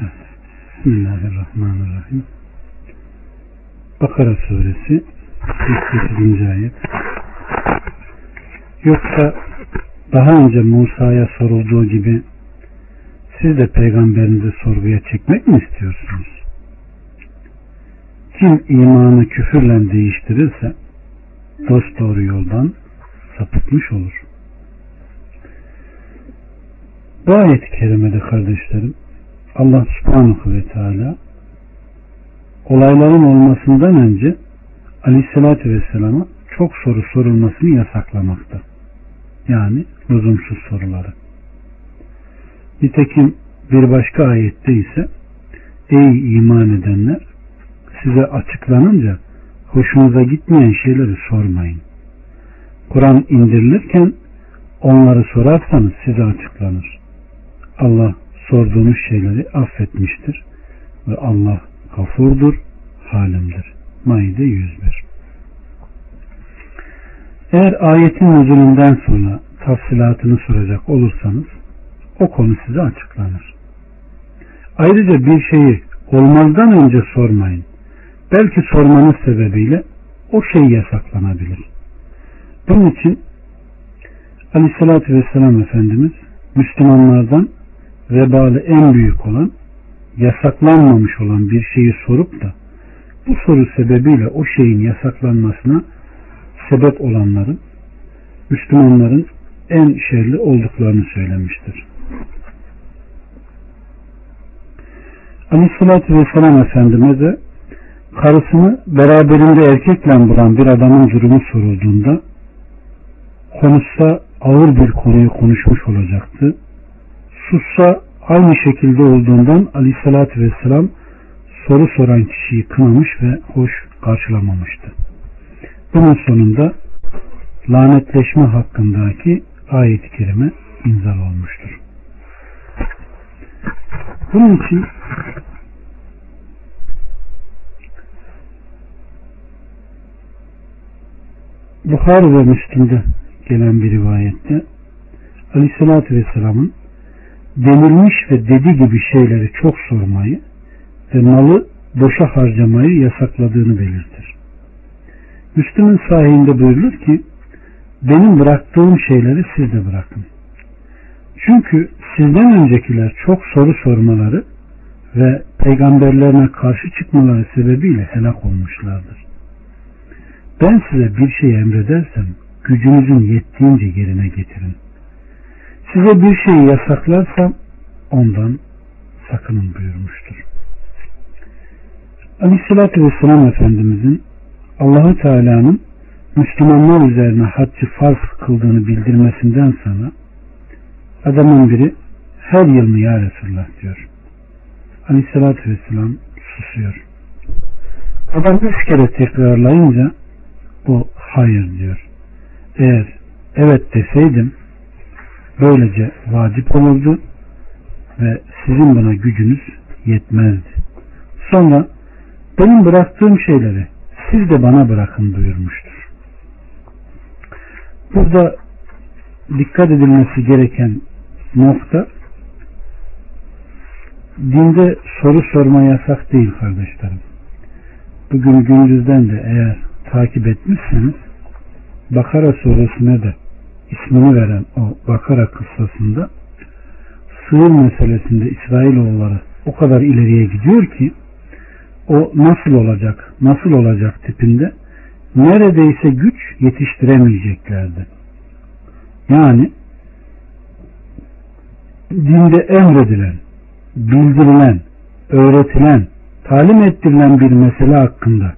Bismillahirrahmanirrahim. Bakara suresi 48. ayet. Yoksa daha önce Musa'ya sorulduğu gibi siz de peygamberinizi sorguya çekmek mi istiyorsunuz? Kim imanı küfürle değiştirirse dost doğru yoldan sapıtmış olur. Bu ayet-i kerimede kardeşlerim Allah subhanahu ve teala olayların olmasından önce aleyhissalatü vesselama çok soru sorulmasını yasaklamakta. Yani lüzumsuz soruları. Nitekim bir başka ayette ise Ey iman edenler size açıklanınca hoşunuza gitmeyen şeyleri sormayın. Kur'an indirilirken onları sorarsanız size açıklanır. Allah sorduğunuz şeyleri affetmiştir ve Allah gafurdur, halimdir. Maide 101 Eğer ayetin nüzulünden sonra tafsilatını soracak olursanız o konu size açıklanır. Ayrıca bir şeyi olmazdan önce sormayın. Belki sormanız sebebiyle o şey yasaklanabilir. Bunun için Aleyhisselatü Vesselam Efendimiz Müslümanlardan vebali en büyük olan yasaklanmamış olan bir şeyi sorup da bu soru sebebiyle o şeyin yasaklanmasına sebep olanların Müslümanların en şerli olduklarını söylemiştir. Aleyhissalatü Vesselam Efendimiz'e karısını beraberinde erkekle bulan bir adamın durumu sorulduğunda konuşsa ağır bir konuyu konuşmuş olacaktı. Sussa aynı şekilde olduğundan aleyhissalatü vesselam soru soran kişiyi kınamış ve hoş karşılamamıştı. Bunun sonunda lanetleşme hakkındaki ayet-i kerime imzal olmuştur. Bunun için Bukhari ve Müslim'de gelen bir rivayette Aleyhisselatü Vesselam'ın denilmiş ve dedi gibi şeyleri çok sormayı ve malı boşa harcamayı yasakladığını belirtir. Müslüm'ün sahihinde buyurulur ki benim bıraktığım şeyleri siz de bırakın. Çünkü sizden öncekiler çok soru sormaları ve peygamberlerine karşı çıkmaları sebebiyle helak olmuşlardır. Ben size bir şey emredersem gücünüzün yettiğince yerine getirin. Size bir şeyi yasaklarsam ondan sakının buyurmuştur. Aleyhissalatü Vesselam Efendimizin Allahu Teala'nın Müslümanlar üzerine haccı farz kıldığını bildirmesinden sonra adamın biri her yıl mı ya Resulullah diyor. Aleyhissalatü Vesselam susuyor. Adam üç kere tekrarlayınca o hayır diyor. Eğer evet deseydim böylece vacip olurdu ve sizin buna gücünüz yetmezdi. Sonra benim bıraktığım şeyleri siz de bana bırakın buyurmuştur. Burada dikkat edilmesi gereken nokta dinde soru sorma yasak değil kardeşlerim. Bugün gündüzden de eğer takip etmişseniz Bakara suresine de ismini veren o Bakara kıssasında sığır meselesinde İsrailoğulları o kadar ileriye gidiyor ki o nasıl olacak, nasıl olacak tipinde neredeyse güç yetiştiremeyeceklerdi. Yani dinde emredilen, bildirilen, öğretilen, talim ettirilen bir mesele hakkında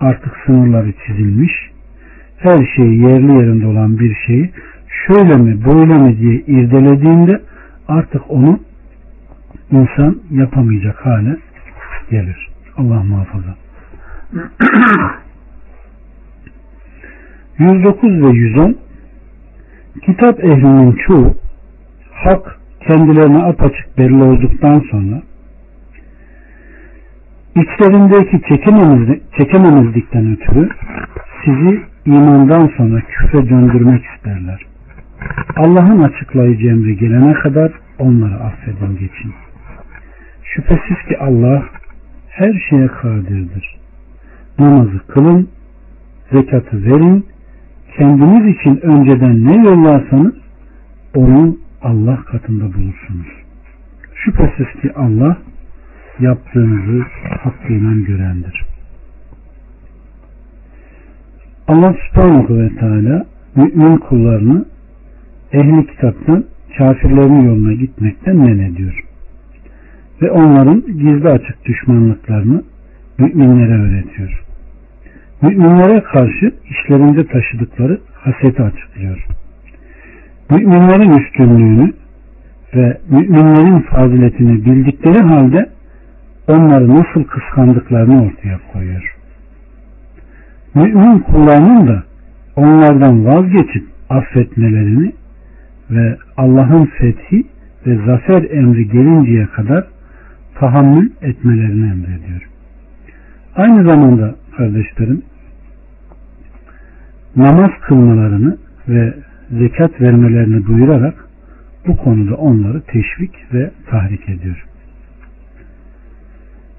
artık sınırları çizilmiş, her şey yerli yerinde olan bir şeyi şöyle mi böyle mi diye irdelediğinde artık onu insan yapamayacak hale gelir. Allah muhafaza. 109 ve 110 Kitap ehlinin çoğu hak kendilerine apaçık belli olduktan sonra içlerindeki çekememezlik, çekememezlikten ötürü sizi imandan sonra küfre döndürmek isterler. Allah'ın açıklayıcı emri gelene kadar onları affedin geçin. Şüphesiz ki Allah her şeye kadirdir. Namazı kılın, zekatı verin, kendiniz için önceden ne yollarsanız onu Allah katında bulursunuz. Şüphesiz ki Allah yaptığınızı hakkıyla görendir. Allah subhanahu ve teala mümin kullarını ehli kitaptan kafirlerin yoluna gitmekten men ediyor. Ve onların gizli açık düşmanlıklarını müminlere öğretiyor. Müminlere karşı işlerinde taşıdıkları haseti açıklıyor. Müminlerin üstünlüğünü ve müminlerin faziletini bildikleri halde onları nasıl kıskandıklarını ortaya koyuyor. Mümin kullarının da onlardan vazgeçip affetmelerini ve Allah'ın fethi ve zafer emri gelinceye kadar tahammül etmelerini emrediyor. Aynı zamanda kardeşlerim namaz kılmalarını ve zekat vermelerini buyurarak bu konuda onları teşvik ve tahrik ediyor.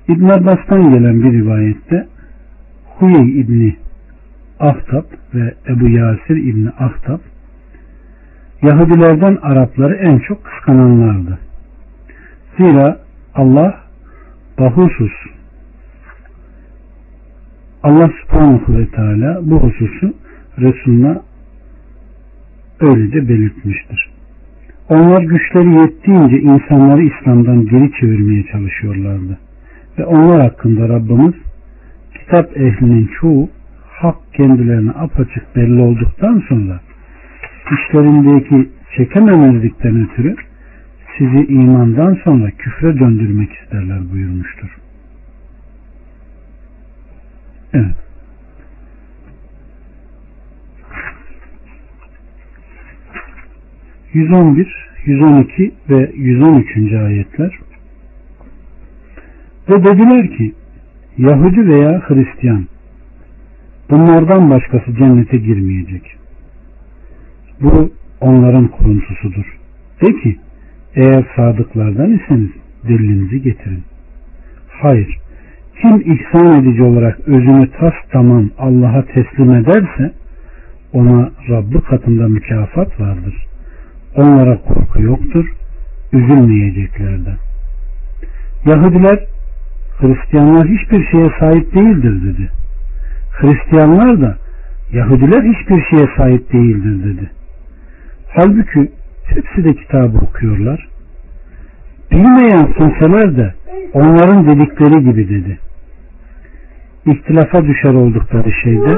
İbn Abbas'tan gelen bir rivayette Huyey İbni Ahtab ve Ebu Yasir İbni Ahtab Yahudilerden Arapları en çok kıskananlardı. Zira Allah bahusus Allah subhanahu ve teala bu hususu Resulüne öylece belirtmiştir. Onlar güçleri yettiğince insanları İslam'dan geri çevirmeye çalışıyorlardı. Ve onlar hakkında Rabbimiz kitap ehlinin çoğu hak kendilerine apaçık belli olduktan sonra işlerindeki çekememezlikten ötürü sizi imandan sonra küfre döndürmek isterler buyurmuştur. Evet. ...111, 112 ve 113. ayetler ve dediler ki Yahudi veya Hristiyan bunlardan başkası cennete girmeyecek. Bu onların kuruntusudur. De ki eğer sadıklardan iseniz delilinizi getirin. Hayır. Kim ihsan edici olarak özünü tas tamam Allah'a teslim ederse ona Rabbi katında mükafat vardır. Onlara korku yoktur. Üzülmeyeceklerden. Yahudiler Hristiyanlar hiçbir şeye sahip değildir dedi. Hristiyanlar da Yahudiler hiçbir şeye sahip değildir dedi. Halbuki hepsi de kitabı okuyorlar. Bilmeyen kimseler de onların dedikleri gibi dedi. İhtilafa düşer oldukları şeyde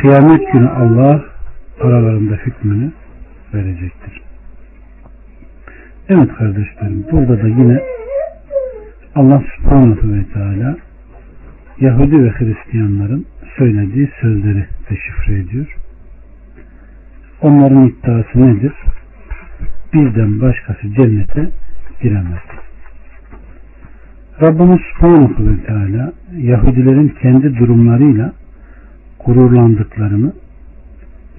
kıyamet günü Allah aralarında hükmünü verecektir. Evet kardeşlerim burada da yine Allah subhanahu ve teala Yahudi ve Hristiyanların söylediği sözleri deşifre ediyor. Onların iddiası nedir? Bizden başkası cennete giremez. Rabbimiz Subhanahu ve Teala Yahudilerin kendi durumlarıyla gururlandıklarını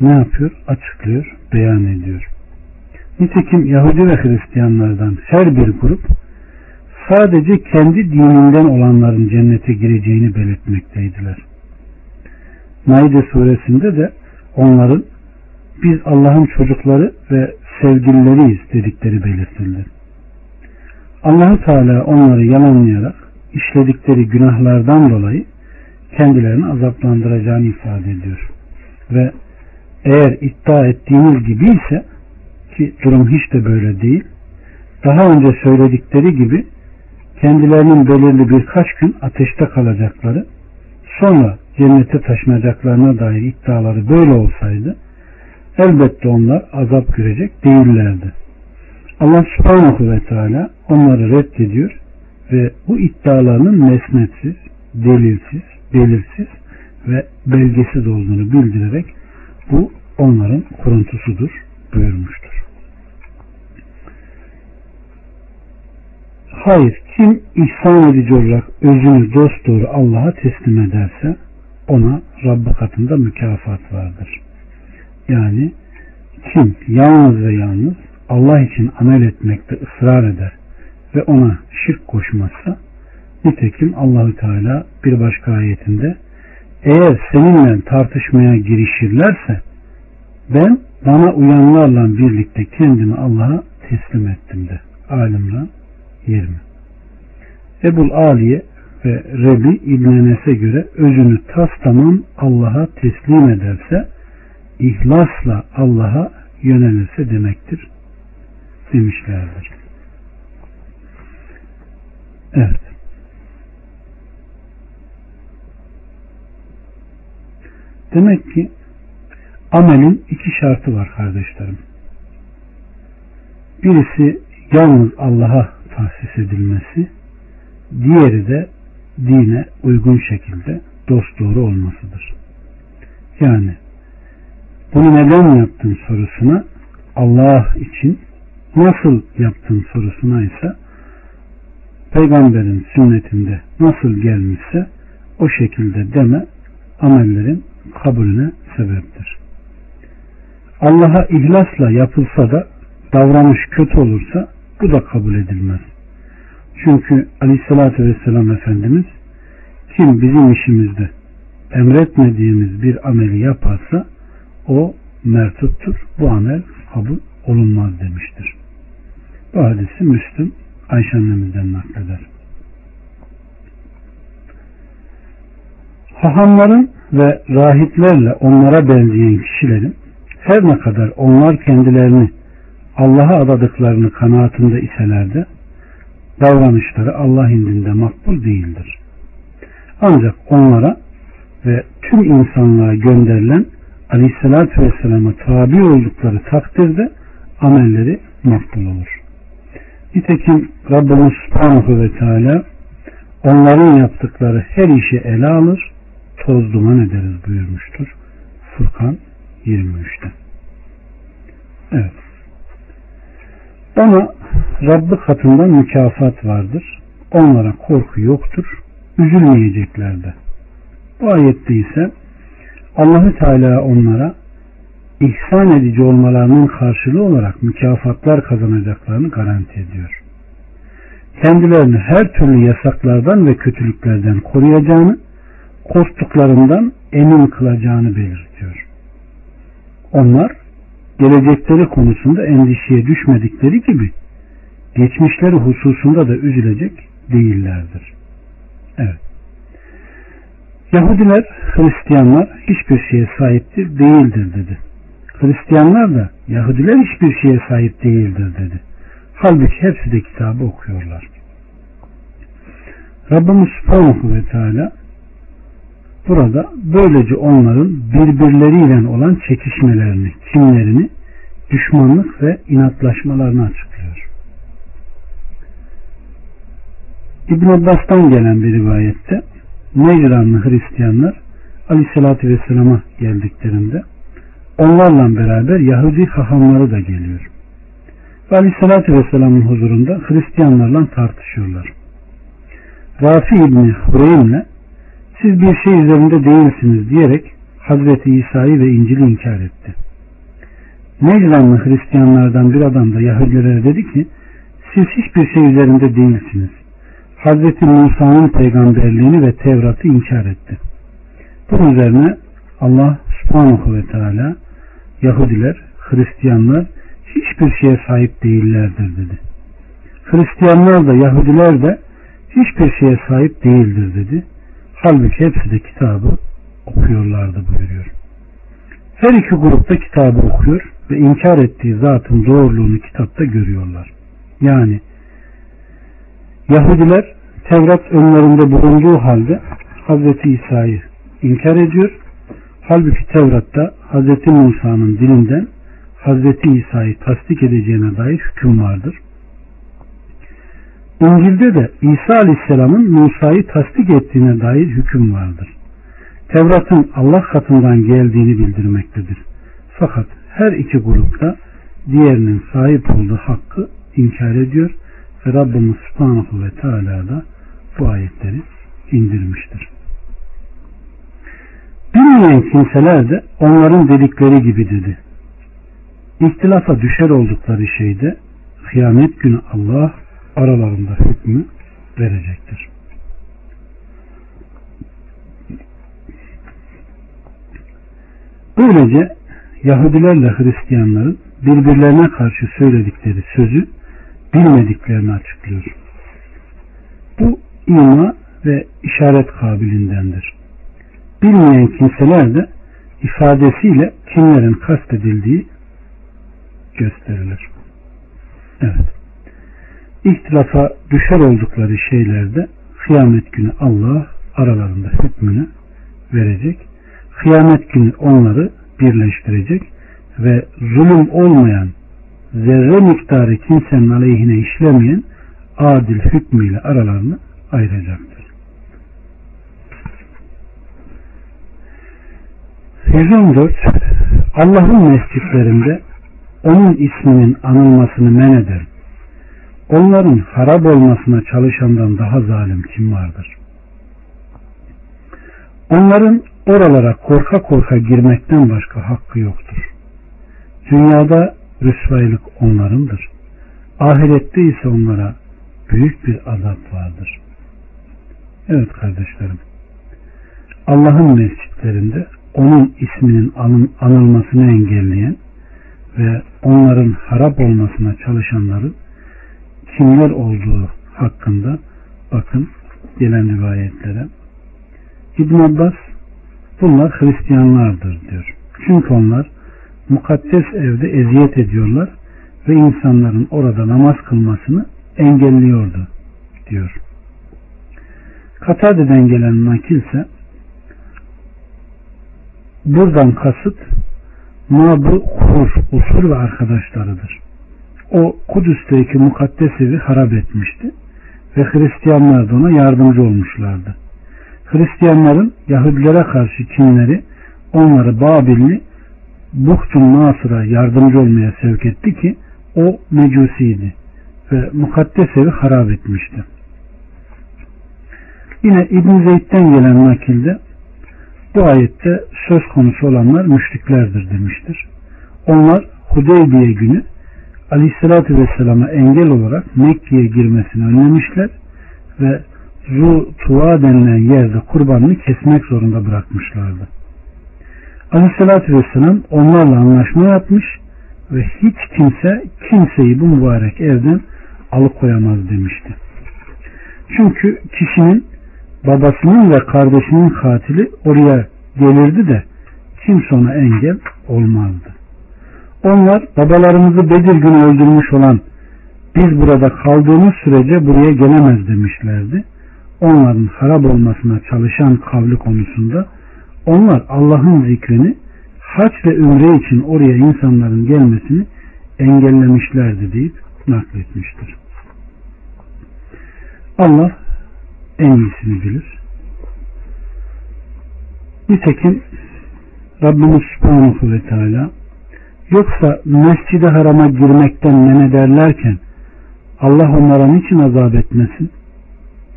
ne yapıyor? Açıklıyor, beyan ediyor. Nitekim Yahudi ve Hristiyanlardan her bir grup sadece kendi dininden olanların cennete gireceğini belirtmekteydiler. Maide suresinde de onların biz Allah'ın çocukları ve sevgilileriyiz dedikleri belirtildi. allah Teala onları yalanlayarak işledikleri günahlardan dolayı kendilerini azaplandıracağını ifade ediyor. Ve eğer iddia ettiğiniz gibi ise ki durum hiç de böyle değil daha önce söyledikleri gibi kendilerinin belirli birkaç gün ateşte kalacakları sonra cennete taşınacaklarına dair iddiaları böyle olsaydı elbette onlar azap görecek değillerdi. Allah subhanahu ve teala onları reddediyor ve bu iddialarının mesnetsiz, delilsiz, belirsiz ve belgesiz olduğunu bildirerek bu onların kuruntusudur buyurmuştur. Hayır, kim ihsan edici olarak özünü dosdoğru Allah'a teslim ederse ona Rabbi katında mükafat vardır. Yani kim yalnız ve yalnız Allah için amel etmekte ısrar eder ve ona şirk koşmazsa nitekim Allahü Teala bir başka ayetinde eğer seninle tartışmaya girişirlerse ben bana uyanlarla birlikte kendimi Allah'a teslim ettim de. Alimran 20. Ebul Aliye ve Rebi İbn göre özünü tas tamam Allah'a teslim ederse ihlasla Allah'a yönelirse demektir demişlerdir. Evet. Demek ki amelin iki şartı var kardeşlerim. Birisi yalnız Allah'a tahsis edilmesi, diğeri de dine uygun şekilde dost doğru olmasıdır. Yani bunu neden yaptın sorusuna Allah için nasıl yaptın sorusuna ise peygamberin sünnetinde nasıl gelmişse o şekilde deme amellerin kabulüne sebeptir. Allah'a ihlasla yapılsa da davranış kötü olursa bu da kabul edilmez. Çünkü aleyhissalatü vesselam Efendimiz kim bizim işimizde emretmediğimiz bir ameli yaparsa o mertuttur. Bu amel kabul olunmaz demiştir. Bu hadisi Müslüm Ayşe annemizden nakleder. Hahamların ve rahiplerle onlara benzeyen kişilerin her ne kadar onlar kendilerini Allah'a adadıklarını kanaatinde iseler de davranışları Allah indinde makbul değildir. Ancak onlara ve tüm insanlığa gönderilen Aleyhisselatü Vesselam'a tabi oldukları takdirde amelleri makbul olur. Nitekim Rabbimiz Subhanahu ve Teala onların yaptıkları her işi ele alır, toz duman ederiz buyurmuştur. Furkan 23'te. Evet. Ona Rabbi katında mükafat vardır. Onlara korku yoktur. Üzülmeyecekler de. Bu ayette ise Allahü Teala onlara ihsan edici olmalarının karşılığı olarak mükafatlar kazanacaklarını garanti ediyor. Kendilerini her türlü yasaklardan ve kötülüklerden koruyacağını, korktuklarından emin kılacağını belirtiyor. Onlar gelecekleri konusunda endişeye düşmedikleri gibi geçmişleri hususunda da üzülecek değillerdir. Evet. Yahudiler, Hristiyanlar hiçbir şeye sahiptir, değildir dedi. Hristiyanlar da Yahudiler hiçbir şeye sahip değildir dedi. Halbuki hepsi de kitabı okuyorlar. Rabbimiz Subhanahu ve Teala burada böylece onların birbirleriyle olan çekişmelerini, kimlerini, düşmanlık ve inatlaşmalarını açıklıyor. İbn Abbas'tan gelen bir rivayette Necranlı Hristiyanlar Aleyhisselatü Vesselam'a geldiklerinde onlarla beraber Yahudi hahamları da geliyor. Ve Aleyhisselatü Vesselam'ın huzurunda Hristiyanlarla tartışıyorlar. Rafi İbni Hureym'le siz bir şey üzerinde değilsiniz diyerek Hazreti İsa'yı ve İncil'i inkar etti. Necranlı Hristiyanlardan bir adam da Yahudilere dedi ki siz hiçbir şey üzerinde değilsiniz. Hazreti Musa'nın peygamberliğini ve Tevrat'ı inkar etti. Bunun üzerine Allah subhanahu ve teala Yahudiler, Hristiyanlar hiçbir şeye sahip değillerdir dedi. Hristiyanlar da Yahudiler de hiçbir şeye sahip değildir dedi. Halbuki hepsi de kitabı okuyorlardı buyuruyor. Her iki grupta kitabı okuyor ve inkar ettiği zatın doğruluğunu kitapta görüyorlar. Yani Yahudiler Tevrat önlerinde bulunduğu halde Hazreti İsa'yı inkar ediyor. Halbuki Tevrat'ta Hazreti Musa'nın dilinden Hazreti İsa'yı tasdik edeceğine dair hüküm vardır. İncil'de de İsa Aleyhisselam'ın Musa'yı tasdik ettiğine dair hüküm vardır. Tevrat'ın Allah katından geldiğini bildirmektedir. Fakat her iki grupta diğerinin sahip olduğu hakkı inkar ediyor ve Rabbimiz Subhanahu ve Teala da bu ayetleri indirmiştir. Bilmeyen kimseler de onların dedikleri gibi dedi. İhtilafa düşer oldukları şeyde kıyamet günü Allah aralarında hükmü verecektir. Böylece Yahudilerle Hristiyanların birbirlerine karşı söyledikleri sözü bilmediklerini açıklıyor. Bu ima ve işaret kabilindendir. Bilmeyen kimseler de ifadesiyle kimlerin kastedildiği gösterilir. Evet. İhtilafa düşer oldukları şeylerde kıyamet günü Allah aralarında hükmünü verecek. Kıyamet günü onları birleştirecek ve zulüm olmayan zerre miktarı kimsenin aleyhine işlemeyen adil hükmüyle aralarını ayıracaktır. 114 Allah'ın mescitlerinde onun isminin anılmasını men eder. Onların harap olmasına çalışandan daha zalim kim vardır? Onların oralara korka korka girmekten başka hakkı yoktur. Dünyada rüsvaylık onlarındır. Ahirette ise onlara büyük bir azap vardır. Evet kardeşlerim. Allah'ın mescitlerinde onun isminin anılmasını engelleyen ve onların harap olmasına çalışanların kimler olduğu hakkında bakın gelen rivayetlere. İbn Abbas bunlar Hristiyanlardır diyor. Çünkü onlar mukaddes evde eziyet ediyorlar ve insanların orada namaz kılmasını engelliyordu diyor. Katade'den gelen nakilse buradan kasıt Nabu Hur, usul ve arkadaşlarıdır. O Kudüs'teki mukaddes evi harap etmişti ve Hristiyanlar da ona yardımcı olmuşlardı. Hristiyanların Yahudilere karşı kinleri onları Babil'li Buhtun Nasır'a yardımcı olmaya sevk etti ki o mecusiydi ve mukaddes evi harap etmişti. Yine İbn Zeyd'den gelen nakilde bu ayette söz konusu olanlar müşriklerdir demiştir. Onlar Hudeybiye günü Aleyhisselatü Vesselam'a engel olarak Mekke'ye girmesini önlemişler ve Zu Tuva denilen yerde kurbanını kesmek zorunda bırakmışlardı. Aleyhisselatü Vesselam onlarla anlaşma yapmış ve hiç kimse kimseyi bu mübarek evden alıkoyamaz demişti. Çünkü kişinin babasının ve kardeşinin katili oraya gelirdi de kimse ona engel olmazdı. Onlar babalarımızı Bedir günü öldürmüş olan biz burada kaldığımız sürece buraya gelemez demişlerdi. Onların harap olmasına çalışan kavli konusunda onlar Allah'ın zikrini haç ve ümre için oraya insanların gelmesini engellemişlerdi deyip nakletmiştir. Allah en iyisini bilir. Nitekim Rabbimiz Subhanahu ve Teala yoksa mescid harama girmekten men ederlerken Allah onlara niçin azap etmesin?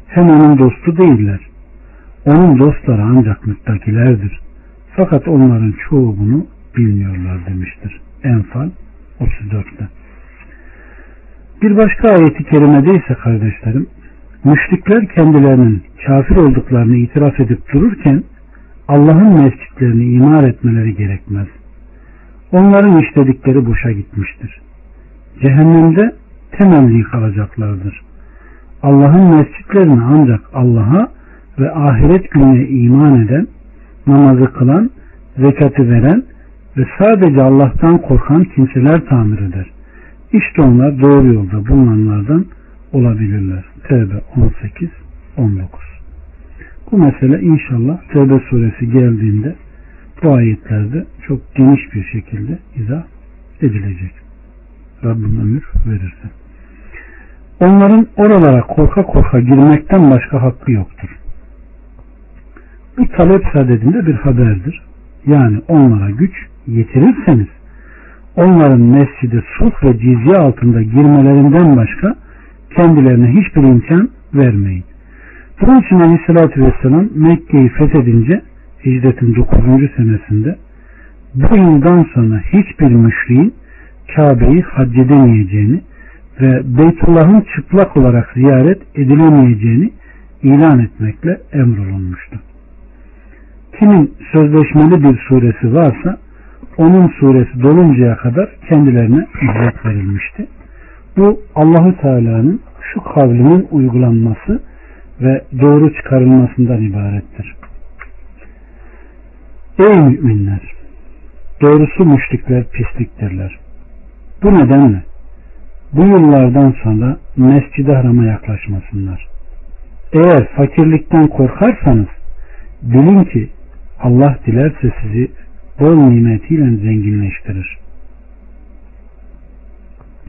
Hem onun dostu değiller. Onun dostları ancak müttakilerdir. Fakat onların çoğu bunu bilmiyorlar demiştir. Enfal 34'te. Bir başka ayeti kerimede ise kardeşlerim müşrikler kendilerinin kafir olduklarını itiraf edip dururken Allah'ın mescitlerini imar etmeleri gerekmez. Onların işledikleri boşa gitmiştir. Cehennemde temelli kalacaklardır. Allah'ın mescitlerini ancak Allah'a ve ahiret gününe iman eden, namazı kılan, zekatı veren ve sadece Allah'tan korkan kimseler tamir eder. İşte onlar doğru yolda bulunanlardan olabilirler. Tevbe 18 19 Bu mesele inşallah Tevbe suresi geldiğinde bu ayetlerde çok geniş bir şekilde izah edilecek. Rabbim ömür verirse. Onların oralara korka korka girmekten başka hakkı yoktur. Bu talep sadedinde bir haberdir. Yani onlara güç yetirirseniz onların mescide sulh ve cizye altında girmelerinden başka kendilerine hiçbir imkan vermeyin. Bunun için Aleyhisselatü Vesselam Mekke'yi fethedince hicretin 9. senesinde bu yıldan sonra hiçbir müşriğin Kabe'yi hac edemeyeceğini ve Beytullah'ın çıplak olarak ziyaret edilemeyeceğini ilan etmekle emrolunmuştu. Kimin sözleşmeli bir suresi varsa onun suresi doluncaya kadar kendilerine ücret verilmişti. Bu Allahu Teala'nın şu kavlinin uygulanması ve doğru çıkarılmasından ibarettir. Ey müminler! Doğrusu müşrikler pisliktirler. Bu nedenle bu yıllardan sonra mescid-i harama yaklaşmasınlar. Eğer fakirlikten korkarsanız bilin ki Allah dilerse sizi bol nimetiyle zenginleştirir.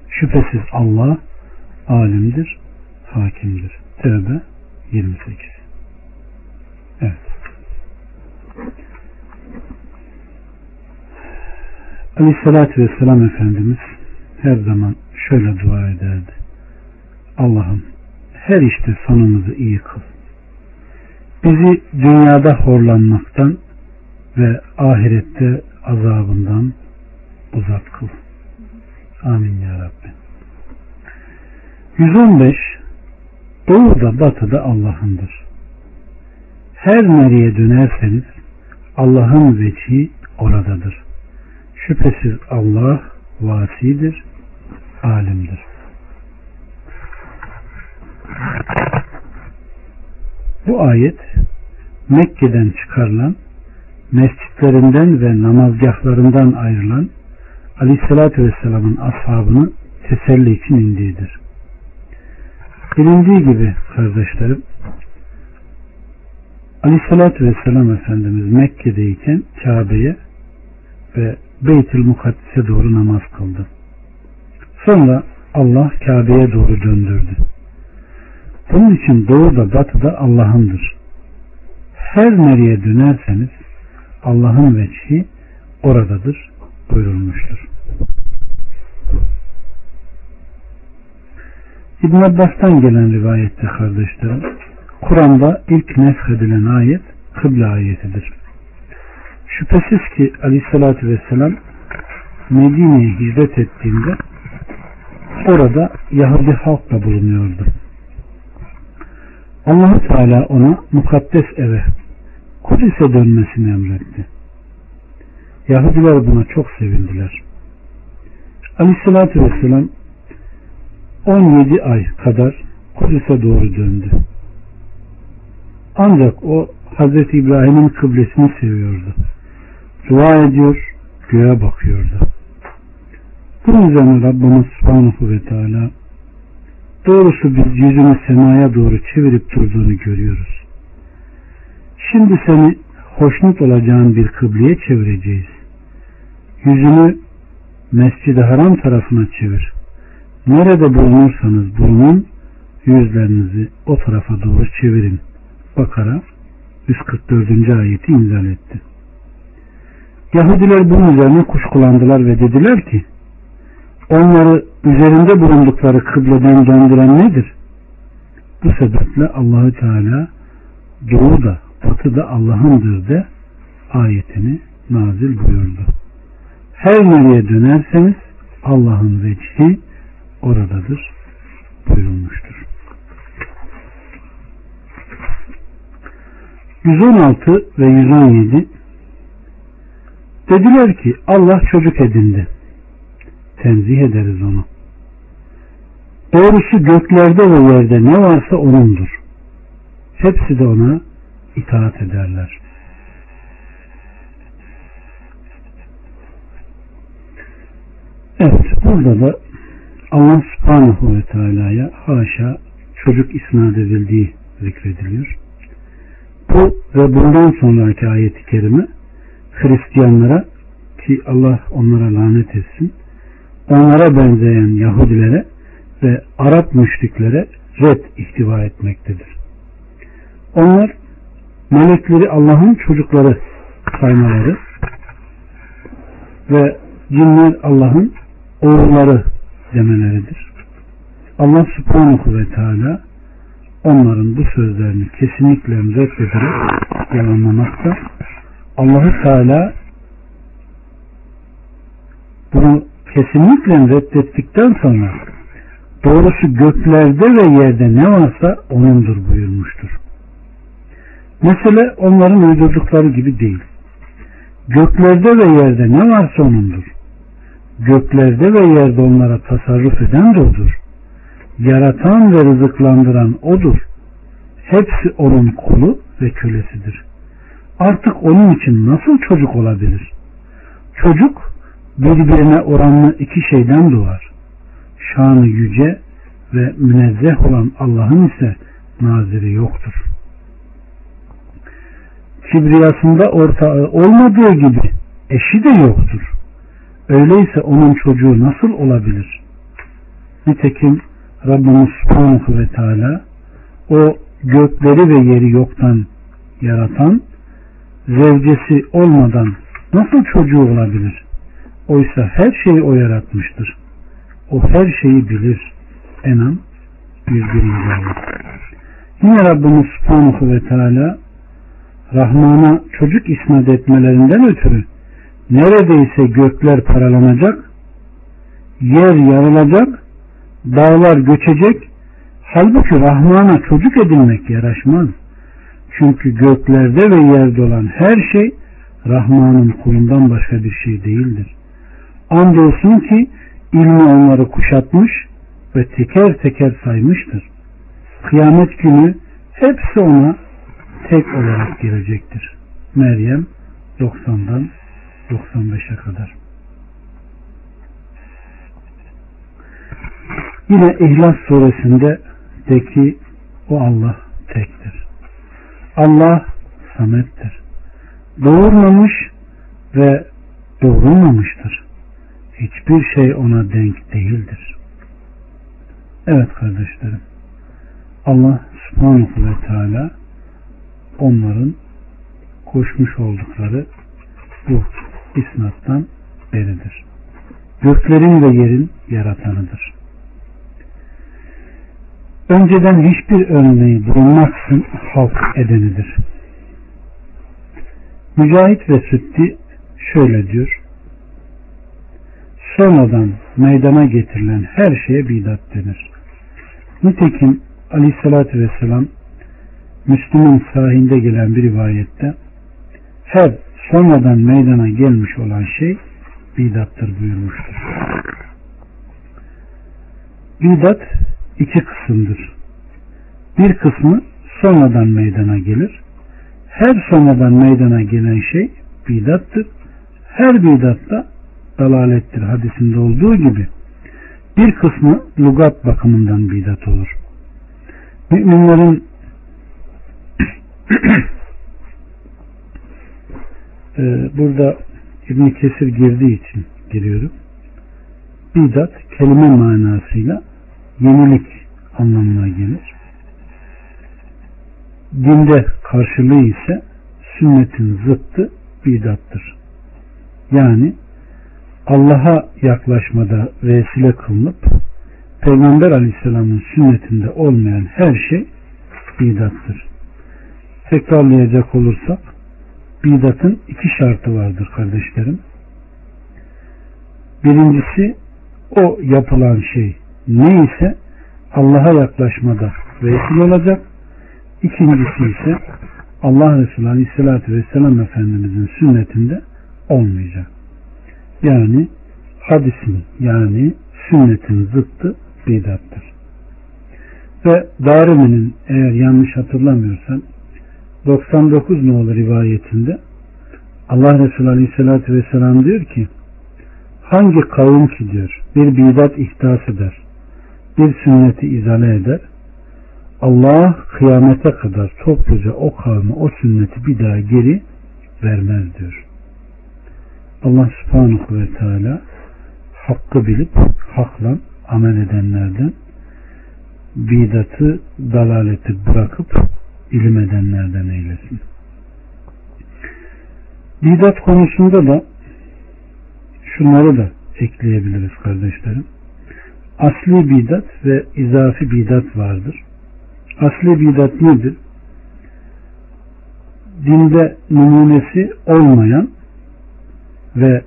Şüphesiz Allah alimdir, hakimdir. Tövbe 28 Evet. Aleyhissalatü Vesselam Efendimiz her zaman şöyle dua ederdi. Allah'ım her işte sonumuzu iyi kıl. Bizi dünyada horlanmaktan ve ahirette azabından uzak kıl. Amin ya Rabbi. 115 Doğuda batıda Allah'ındır. Her nereye dönerseniz Allah'ın veçhi oradadır. Şüphesiz Allah vasidir, alimdir. Bu ayet Mekke'den çıkarılan mescitlerinden ve namazgahlarından ayrılan Aleyhisselatü Vesselam'ın ashabını teselli için indiğidir. Bilindiği gibi kardeşlerim Aleyhisselatü Vesselam Efendimiz Mekke'deyken Kabe'ye ve Beytül Mukaddis'e doğru namaz kıldı. Sonra Allah Kabe'ye doğru döndürdü. Bunun için doğuda batıda Allah'ındır. Her nereye dönerseniz Allah'ın veçhi oradadır buyurulmuştur. İbn Abbas'tan gelen rivayette kardeşlerim Kur'an'da ilk neshedilen ayet kıble ayetidir. Şüphesiz ki aleyhissalatü vesselam Medine'ye hicret ettiğinde orada Yahudi halkla bulunuyordu. allah Teala ona mukaddes eve Kudüs'e dönmesini emretti. Yahudiler buna çok sevindiler. Aleyhissalatü vesselam 17 ay kadar Kudüs'e doğru döndü. Ancak o Hazreti İbrahim'in kıblesini seviyordu. Dua ediyor, göğe bakıyordu. Bunun üzerine Rabbimiz Subhanahu ve Teala doğrusu biz yüzünü semaya doğru çevirip durduğunu görüyoruz. Şimdi seni hoşnut olacağın bir kıbleye çevireceğiz. Yüzünü Mescid-i Haram tarafına çevir. Nerede bulunursanız bulunun, yüzlerinizi o tarafa doğru çevirin. Bakara 144. ayeti imzal etti. Yahudiler bunun üzerine kuşkulandılar ve dediler ki onları üzerinde bulundukları kıbleden döndüren nedir? Bu sebeple Allahü Teala doğu da batı da Allah'ındır de ayetini nazil buyurdu. Her nereye dönerseniz Allah'ın vecihi oradadır buyurulmuştur. 116 ve 117 Dediler ki Allah çocuk edindi. Tenzih ederiz onu. Doğrusu göklerde ve yerde ne varsa O'nundur. Hepsi de O'na itaat ederler. Evet burada da Allah subhanahu ve teala'ya haşa çocuk isnat edildiği zikrediliyor. Bu ve bundan sonraki ayeti kerime Hristiyanlara ki Allah onlara lanet etsin onlara benzeyen Yahudilere ve Arap müşriklere red ihtiva etmektedir. Onlar melekleri Allah'ın çocukları saymaları ve cinler Allah'ın oğulları demeleridir. Allah subhanahu ve teala onların bu sözlerini kesinlikle reddederek yalanlamakta. Allahu Teala bunu kesinlikle reddettikten sonra Doğrusu göklerde ve yerde ne varsa O'nundur buyurmuştur. Mesele onların uydurdukları gibi değil. Göklerde ve yerde ne varsa O'nundur. Göklerde ve yerde onlara tasarruf eden de O'dur. Yaratan ve rızıklandıran O'dur. Hepsi O'nun kulu ve kölesidir. Artık O'nun için nasıl çocuk olabilir? Çocuk birbirine oranlı iki şeyden doğar. Şanı yüce ve münezzeh olan Allah'ın ise naziri yoktur. Kibriyasında ortağı olmadığı gibi eşi de yoktur. Öyleyse onun çocuğu nasıl olabilir? Nitekim Rabbimiz Subhanahu ve Teala o gökleri ve yeri yoktan yaratan zevcesi olmadan nasıl çocuğu olabilir? Oysa her şeyi o yaratmıştır. O her şeyi bilir. Enam 101. ayet. Yine Rabbimiz Subhanahu ve Teala Rahman'a çocuk isnat etmelerinden ötürü neredeyse gökler paralanacak, yer yarılacak, dağlar göçecek, halbuki Rahman'a çocuk edinmek yaraşmaz. Çünkü göklerde ve yerde olan her şey Rahman'ın kulundan başka bir şey değildir. Andolsun ki ilmi onları kuşatmış ve teker teker saymıştır. Kıyamet günü hepsi ona tek olarak gelecektir. Meryem 90'dan 95'e kadar. Yine İhlas suresinde de ki o Allah tektir. Allah samettir. Doğurmamış ve doğrulmamıştır. Hiçbir şey ona denk değildir. Evet kardeşlerim. Allah subhanahu ve teala onların koşmuş oldukları bu isnattan beridir. Göklerin ve yerin yaratanıdır. Önceden hiçbir örneği bulunmaksın halk edenidir. Mücahit ve Sütti şöyle diyor. Sonradan meydana getirilen her şeye bidat denir. Nitekim aleyhissalatü vesselam Müslüm'ün sahinde gelen bir rivayette her sonradan meydana gelmiş olan şey bidattır buyurmuştur. Bidat iki kısımdır. Bir kısmı sonradan meydana gelir. Her sonradan meydana gelen şey bidattır. Her bidat da dalalettir hadisinde olduğu gibi bir kısmı lugat bakımından bidat olur. Müminlerin e, burada İbn Kesir girdiği için giriyorum. Bidat kelime manasıyla yenilik anlamına gelir. Dinde karşılığı ise sünnetin zıttı bidattır. Yani Allah'a yaklaşmada vesile kılınıp Peygamber Aleyhisselam'ın sünnetinde olmayan her şey bidattır. Tekrarlayacak olursak bidatın iki şartı vardır kardeşlerim. Birincisi o yapılan şey neyse Allah'a yaklaşmada vesile olacak. İkincisi ise Allah Resulü Aleyhisselatü Vesselam Efendimizin sünnetinde olmayacak. Yani hadisin yani sünnetin zıttı bidattır. Ve Darimi'nin eğer yanlış hatırlamıyorsam 99 nolu rivayetinde Allah Resulü Aleyhisselatü Vesselam diyor ki hangi kavim ki diyor bir bidat ihdas eder bir sünneti izale eder Allah kıyamete kadar topluca o kavmi o sünneti bir daha geri vermez diyor. Allah subhanahu ve teala hakkı bilip hakla amel edenlerden bidatı, dalaleti bırakıp ilim edenlerden eylesin. Bidat konusunda da şunları da ekleyebiliriz kardeşlerim. Asli bidat ve izafi bidat vardır. Asli bidat nedir? Dinde numunesi olmayan ve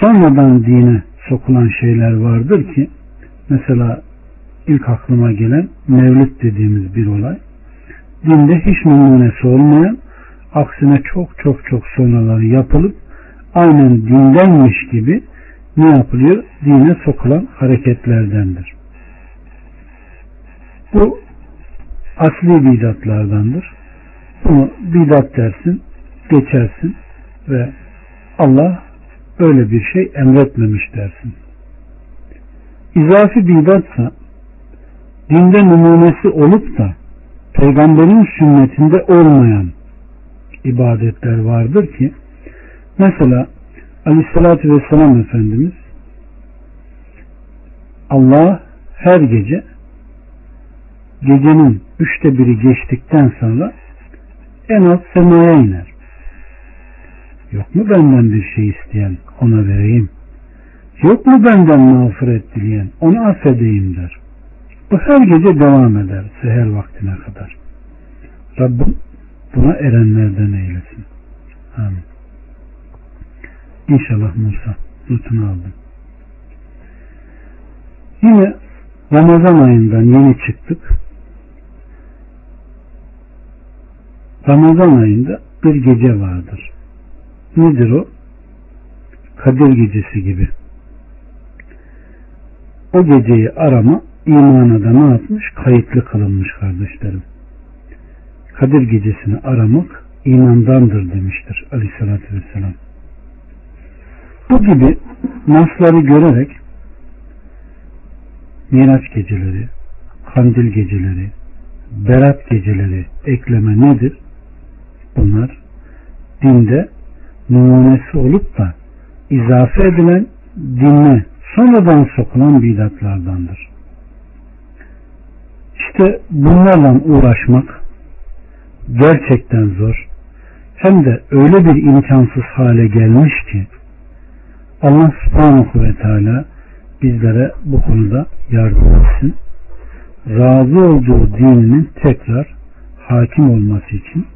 sonradan dine sokulan şeyler vardır ki mesela ilk aklıma gelen mevlüt dediğimiz bir olay. Dinde hiç numunesi olmayan aksine çok çok çok sonraları yapılıp aynen dindenmiş gibi ne yapılıyor? Dine sokulan hareketlerdendir. Bu asli bidatlardandır. Bunu bidat dersin, geçersin ve Allah öyle bir şey emretmemiş dersin. İzafi bidatsa dinde numunesi olup da peygamberin sünnetinde olmayan ibadetler vardır ki mesela Aleyhisselatü Vesselam Efendimiz Allah her gece gecenin üçte biri geçtikten sonra en az semaya iner. Yok mu benden bir şey isteyen ona vereyim. Yok mu benden mağfiret dileyen onu affedeyim der. Bu her gece devam eder seher vaktine kadar. Rabbim buna erenlerden eylesin. Amin. İnşallah Musa notunu aldım. Yine Ramazan ayından yeni çıktık. Ramazan ayında bir gece vardır. Nedir o? Kadir gecesi gibi. O geceyi arama imana da ne yapmış? Kayıtlı kılınmış kardeşlerim. Kadir gecesini aramak imandandır demiştir aleyhissalatü vesselam. Bu gibi nasları görerek Miraç geceleri, kandil geceleri, berat geceleri ekleme nedir? Bunlar dinde numunesi olup da izafe edilen dinle sonradan sokulan bidatlardandır. İşte bunlarla uğraşmak gerçekten zor. Hem de öyle bir imkansız hale gelmiş ki Allah subhanahu ve teala bizlere bu konuda yardım etsin. Razı olduğu dininin tekrar hakim olması için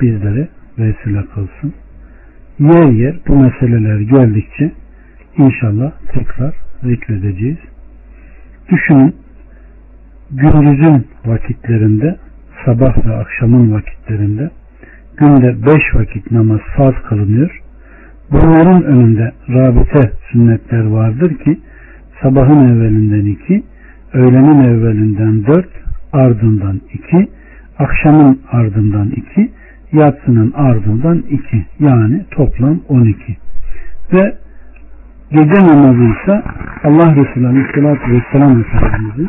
bizlere vesile kılsın. Yer yer bu meseleler geldikçe inşallah tekrar zikredeceğiz. Düşünün gündüzün vakitlerinde sabah ve akşamın vakitlerinde günde beş vakit namaz farz kılınıyor. Bunların önünde rabite sünnetler vardır ki sabahın evvelinden iki, öğlenin evvelinden dört, ardından iki, akşamın ardından iki, yatsının ardından iki yani toplam on iki. Ve gece namazı ise Allah Resulü Aleyhisselatü Vesselam Efendimizin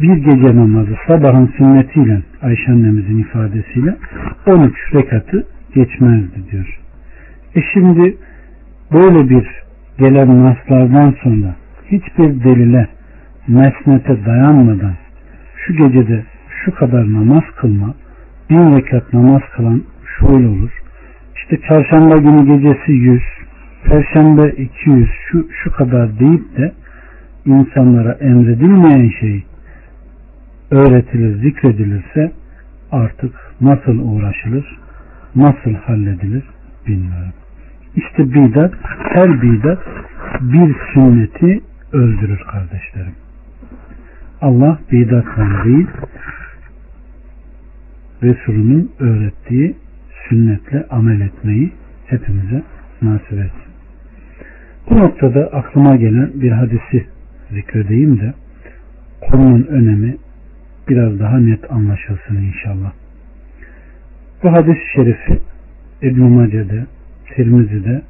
bir gece namazı sabahın sünnetiyle Ayşe annemizin ifadesiyle 13 rekatı geçmezdi diyor. E şimdi böyle bir gelen naslardan sonra hiçbir delile mesnete dayanmadan şu gecede şu kadar namaz kılma, bin rekat namaz kılan şöyle olur. İşte çarşamba günü gecesi yüz, perşembe iki yüz, şu, şu kadar deyip de insanlara emredilmeyen şey öğretilir, zikredilirse artık nasıl uğraşılır, nasıl halledilir bilmiyorum. İşte bidat, her bidat bir sünneti öldürür kardeşlerim. Allah bidatla değil, Resulünün öğrettiği sünnetle amel etmeyi hepimize nasip etsin. Bu noktada aklıma gelen bir hadisi zikredeyim de konunun önemi biraz daha net anlaşılsın inşallah. Bu hadis-i şerifi İbn-i Mace'de, Tirmizi'de,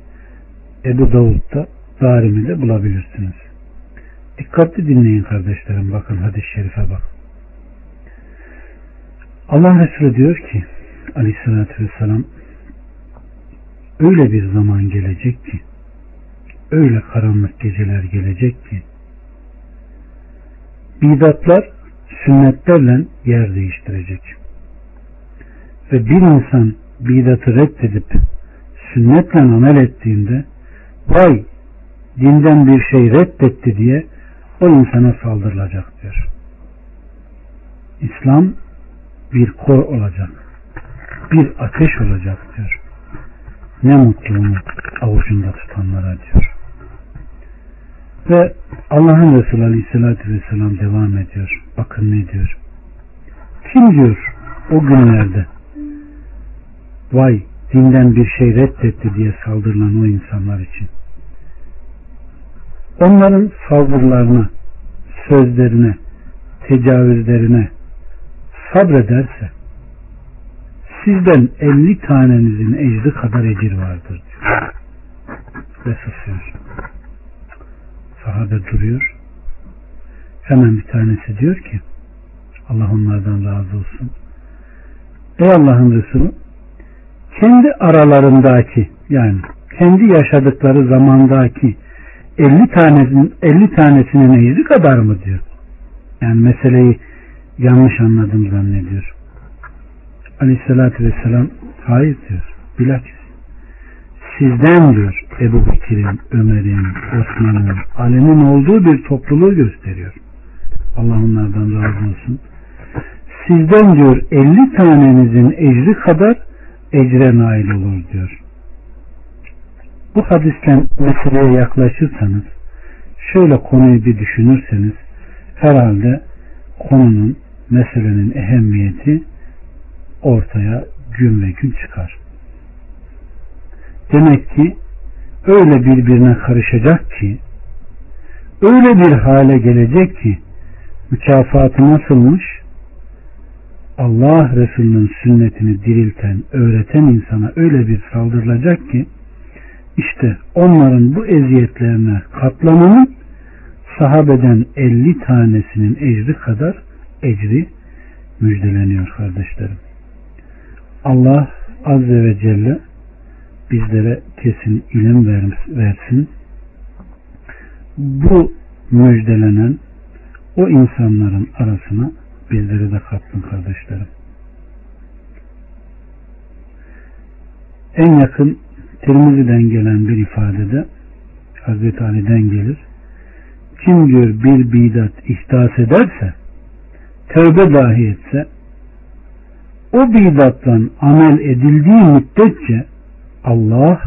Ebu Davud'da, Darimi'de bulabilirsiniz. Dikkatli dinleyin kardeşlerim. Bakın hadis-i şerife bak. Allah Resulü diyor ki aleyhissalatü vesselam öyle bir zaman gelecek ki öyle karanlık geceler gelecek ki bidatlar sünnetlerle yer değiştirecek. Ve bir insan bidatı reddedip sünnetle amel ettiğinde vay dinden bir şey reddetti diye o insana saldırılacak diyor. İslam bir kor olacak. Bir ateş olacak diyor. Ne mutlu onu avucunda tutanlara diyor. Ve Allah'ın Resulü Aleyhisselatü Vesselam devam ediyor. Bakın ne diyor. Kim diyor o günlerde vay dinden bir şey reddetti diye saldırılan o insanlar için. Onların saldırılarına, sözlerine, tecavüzlerine sabrederse sizden elli tanenizin ecri kadar ecir vardır diyor. Ve susuyor. Sahabe duruyor. Hemen bir tanesi diyor ki Allah onlardan razı olsun. Ey Allah'ın Resulü kendi aralarındaki yani kendi yaşadıkları zamandaki 50 tanesinin 50 tanesinin ecri kadar mı diyor. Yani meseleyi yanlış anladım zannediyor. Aleyhissalatü vesselam hayır diyor. Bilakis sizden diyor Ebu Bekir'in, Ömer'in, Osman'ın, Ali'nin olduğu bir topluluğu gösteriyor. Allah onlardan razı olsun. Sizden diyor 50 tanenizin ecri kadar ecre nail olur diyor. Bu hadisten meseleye yaklaşırsanız şöyle konuyu bir düşünürseniz herhalde konunun meselenin ehemmiyeti ortaya gün ve gün çıkar. Demek ki öyle birbirine karışacak ki öyle bir hale gelecek ki mükafatı nasılmış? Allah Resulü'nün sünnetini dirilten, öğreten insana öyle bir saldırılacak ki işte onların bu eziyetlerine katlananın sahabeden 50 tanesinin ecri kadar ecri müjdeleniyor kardeşlerim. Allah Azze ve Celle bizlere kesin ilim versin. Bu müjdelenen o insanların arasına bizleri de kattın kardeşlerim. En yakın Tirmizi'den gelen bir ifadede Hazreti Ali'den gelir. Kim diyor bir bidat ihdas ederse tövbe dahi etse o bidattan amel edildiği müddetçe Allah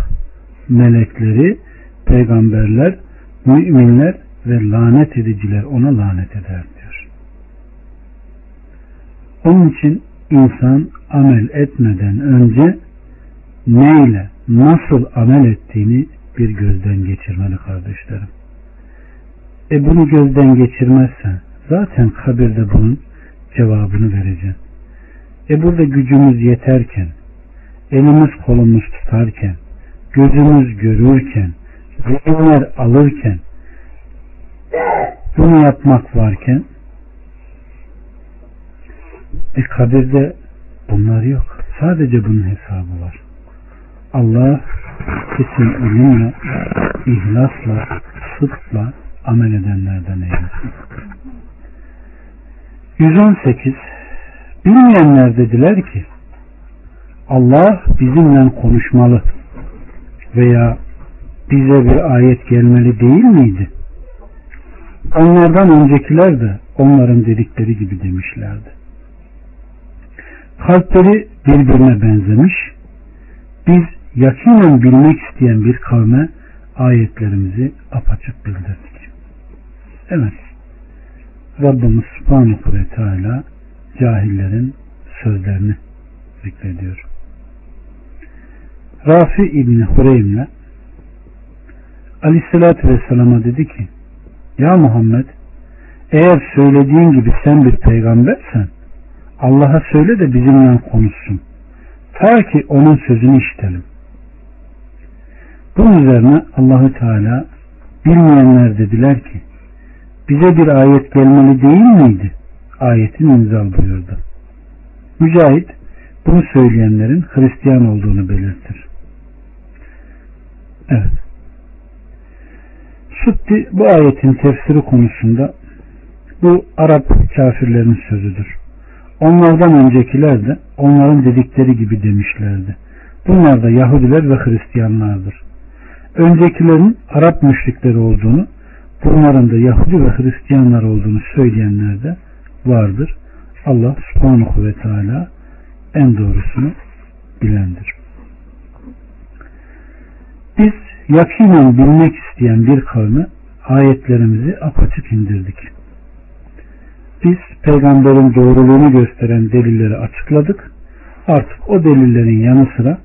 melekleri, peygamberler, müminler ve lanet ediciler ona lanet eder. Onun için insan amel etmeden önce neyle, nasıl amel ettiğini bir gözden geçirmeli kardeşlerim. E bunu gözden geçirmezsen zaten kabirde bunun cevabını vereceksin. E burada gücümüz yeterken, elimiz kolumuz tutarken, gözümüz görürken, zihinler alırken, bunu yapmak varken, e kabirde bunlar yok. Sadece bunun hesabı var. Allah kesin ilimle, ihlasla, sıdkla amel edenlerden eylesin. 118 Bilmeyenler dediler ki Allah bizimle konuşmalı veya bize bir ayet gelmeli değil miydi? Onlardan öncekiler de onların dedikleri gibi demişlerdi. Kalpleri birbirine benzemiş, biz yakinen bilmek isteyen bir kavme ayetlerimizi apaçık bildirdik. Evet, Rabbimiz Subhanahu ve Teala cahillerin sözlerini zikrediyor. Rafi İbni Hureym'le Aleyhisselatü Vesselam'a dedi ki Ya Muhammed eğer söylediğin gibi sen bir peygambersen Allah'a söyle de bizimle konuşsun. Ta ki onun sözünü işitelim. Bunun üzerine Allahü Teala bilmeyenler dediler ki bize bir ayet gelmeli değil miydi? Ayetin imzal buyurdu. Mücahit bunu söyleyenlerin Hristiyan olduğunu belirtir. Evet. Sutti bu ayetin tefsiri konusunda bu Arap kafirlerin sözüdür. Onlardan öncekiler de onların dedikleri gibi demişlerdi. Bunlar da Yahudiler ve Hristiyanlardır. Öncekilerin Arap müşrikleri olduğunu, bunların da Yahudi ve Hristiyanlar olduğunu söyleyenler de vardır. Allah subhanahu ve teala en doğrusunu bilendir. Biz yakinen bilmek isteyen bir kavme ayetlerimizi apaçık indirdik. Biz peygamberin doğruluğunu gösteren delilleri açıkladık. Artık o delillerin yanı sıra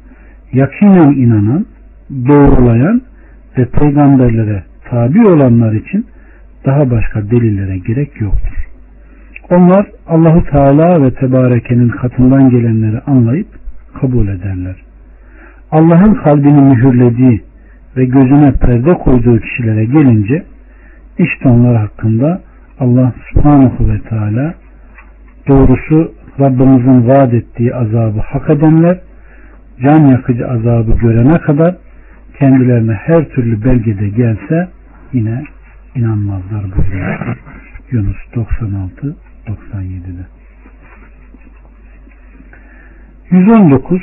yakinen inanan, doğrulayan ve peygamberlere tabi olanlar için daha başka delillere gerek yoktur. Onlar Allahu Teala ve Tebareke'nin katından gelenleri anlayıp kabul ederler. Allah'ın kalbini mühürlediği ve gözüne perde koyduğu kişilere gelince işte onlar hakkında Allah subhanahu ve teala doğrusu Rabbimizin vaat ettiği azabı hak edenler can yakıcı azabı görene kadar kendilerine her türlü belgede gelse yine inanmazlar buyuruyor. Yunus 96 97'de. 119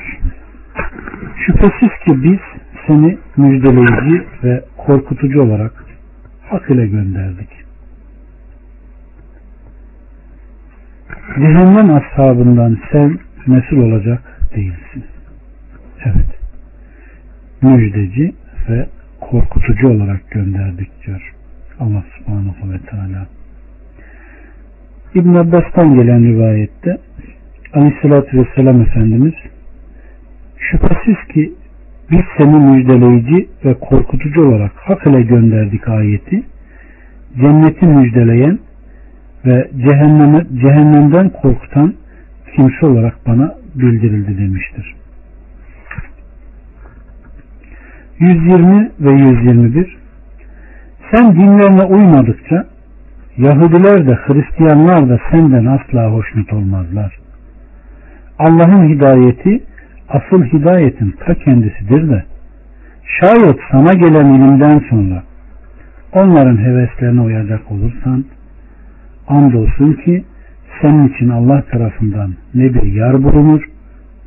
Şüphesiz ki biz seni müjdeleyici ve korkutucu olarak hak ile gönderdik. Cehennem ashabından sen mesul olacak değilsin. Evet. Müjdeci ve korkutucu olarak gönderdik diyor. Allah subhanahu ve teala. İbn Abbas'tan gelen rivayette Aleyhisselatü Vesselam Efendimiz şüphesiz ki biz seni müjdeleyici ve korkutucu olarak hak ile gönderdik ayeti cenneti müjdeleyen ve cehenneme, cehennemden korkutan kimse olarak bana bildirildi demiştir. 120 ve 121 Sen dinlerine uymadıkça Yahudiler de Hristiyanlar da senden asla hoşnut olmazlar. Allah'ın hidayeti asıl hidayetin ta kendisidir de şayet sana gelen ilimden sonra onların heveslerine uyacak olursan andolsun ki senin için Allah tarafından ne bir yar bulunur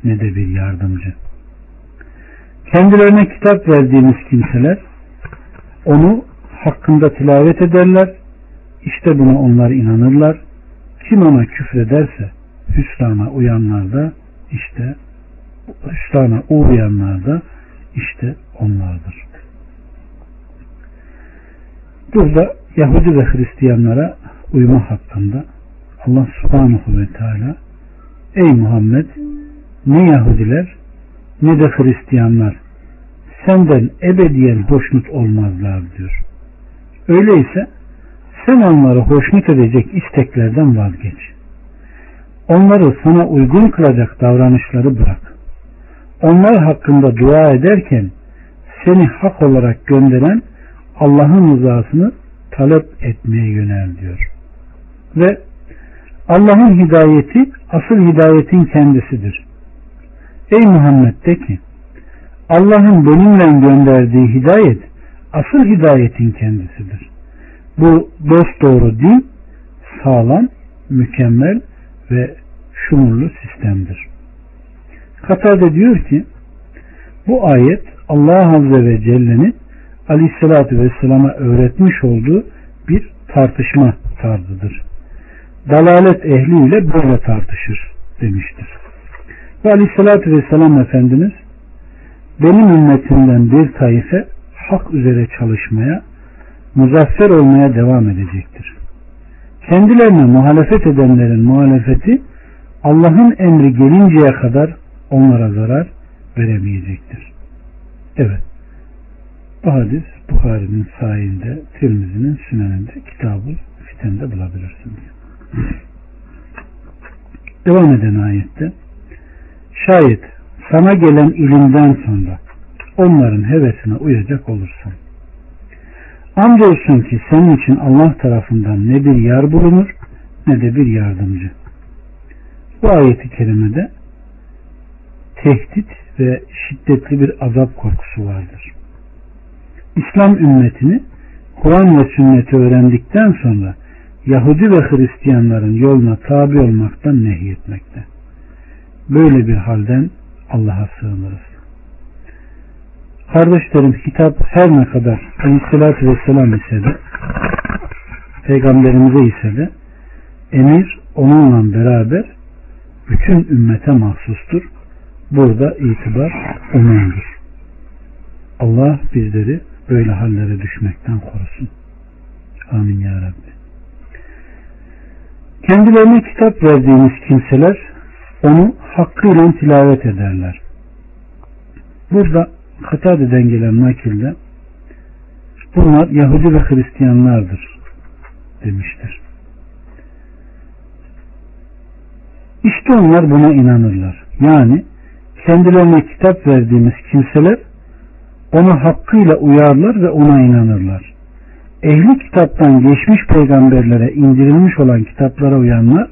ne de bir yardımcı. Kendilerine kitap verdiğimiz kimseler onu hakkında tilavet ederler. İşte buna onlar inanırlar. Kim ona küfrederse hüsrana uyanlar da işte hüsrana uğrayanlar da işte onlardır. Burada Yahudi ve Hristiyanlara uyma hakkında Allah subhanahu ve teala Ey Muhammed ne Yahudiler ne de Hristiyanlar senden ebediyen hoşnut olmazlar diyor. Öyleyse sen onları hoşnut edecek isteklerden vazgeç. Onları sana uygun kılacak davranışları bırak. Onlar hakkında dua ederken seni hak olarak gönderen Allah'ın rızasını talep etmeye yönel diyor. Ve Allah'ın hidayeti asıl hidayetin kendisidir. Ey Muhammed de ki Allah'ın benimle gönderdiği hidayet asıl hidayetin kendisidir. Bu dost doğru din sağlam, mükemmel ve şumurlu sistemdir. Katade diyor ki bu ayet Allah Azze ve Celle'nin Aleyhisselatü Vesselam'a öğretmiş olduğu bir tartışma tarzıdır. Dalalet ehliyle böyle tartışır demiştir. Ve Aleyhisselatü Vesselam Efendimiz benim ümmetimden bir taife hak üzere çalışmaya, muzaffer olmaya devam edecektir. Kendilerine muhalefet edenlerin muhalefeti Allah'ın emri gelinceye kadar onlara zarar veremeyecektir. Evet. Bu hadis Bukhari'nin sahinde, Tirmizi'nin süneninde, kitabı fitende bulabilirsiniz. Devam eden ayette şayet sana gelen ilimden sonra onların hevesine uyacak olursan andolsun ki senin için Allah tarafından ne bir yar bulunur ne de bir yardımcı. Bu ayeti kerimede tehdit ve şiddetli bir azap korkusu vardır. İslam ümmetini Kur'an ve sünneti öğrendikten sonra Yahudi ve Hristiyanların yoluna tabi olmaktan nehyetmekte. Böyle bir halden Allah'a sığınırız. Kardeşlerim hitap her ne kadar Aleyhisselatü Vesselam ise de Peygamberimize ise de emir onunla beraber bütün ümmete mahsustur. Burada itibar umumdur. Allah bizleri böyle hallere düşmekten korusun. Amin ya Rabbi. Kendilerine kitap verdiğimiz kimseler onu hakkıyla tilavet ederler. Burada Katade'den gelen nakilde bunlar Yahudi ve Hristiyanlardır demiştir. İşte onlar buna inanırlar. Yani kendilerine kitap verdiğimiz kimseler ona hakkıyla uyarlar ve ona inanırlar. Ehli kitaptan geçmiş peygamberlere indirilmiş olan kitaplara uyanlar,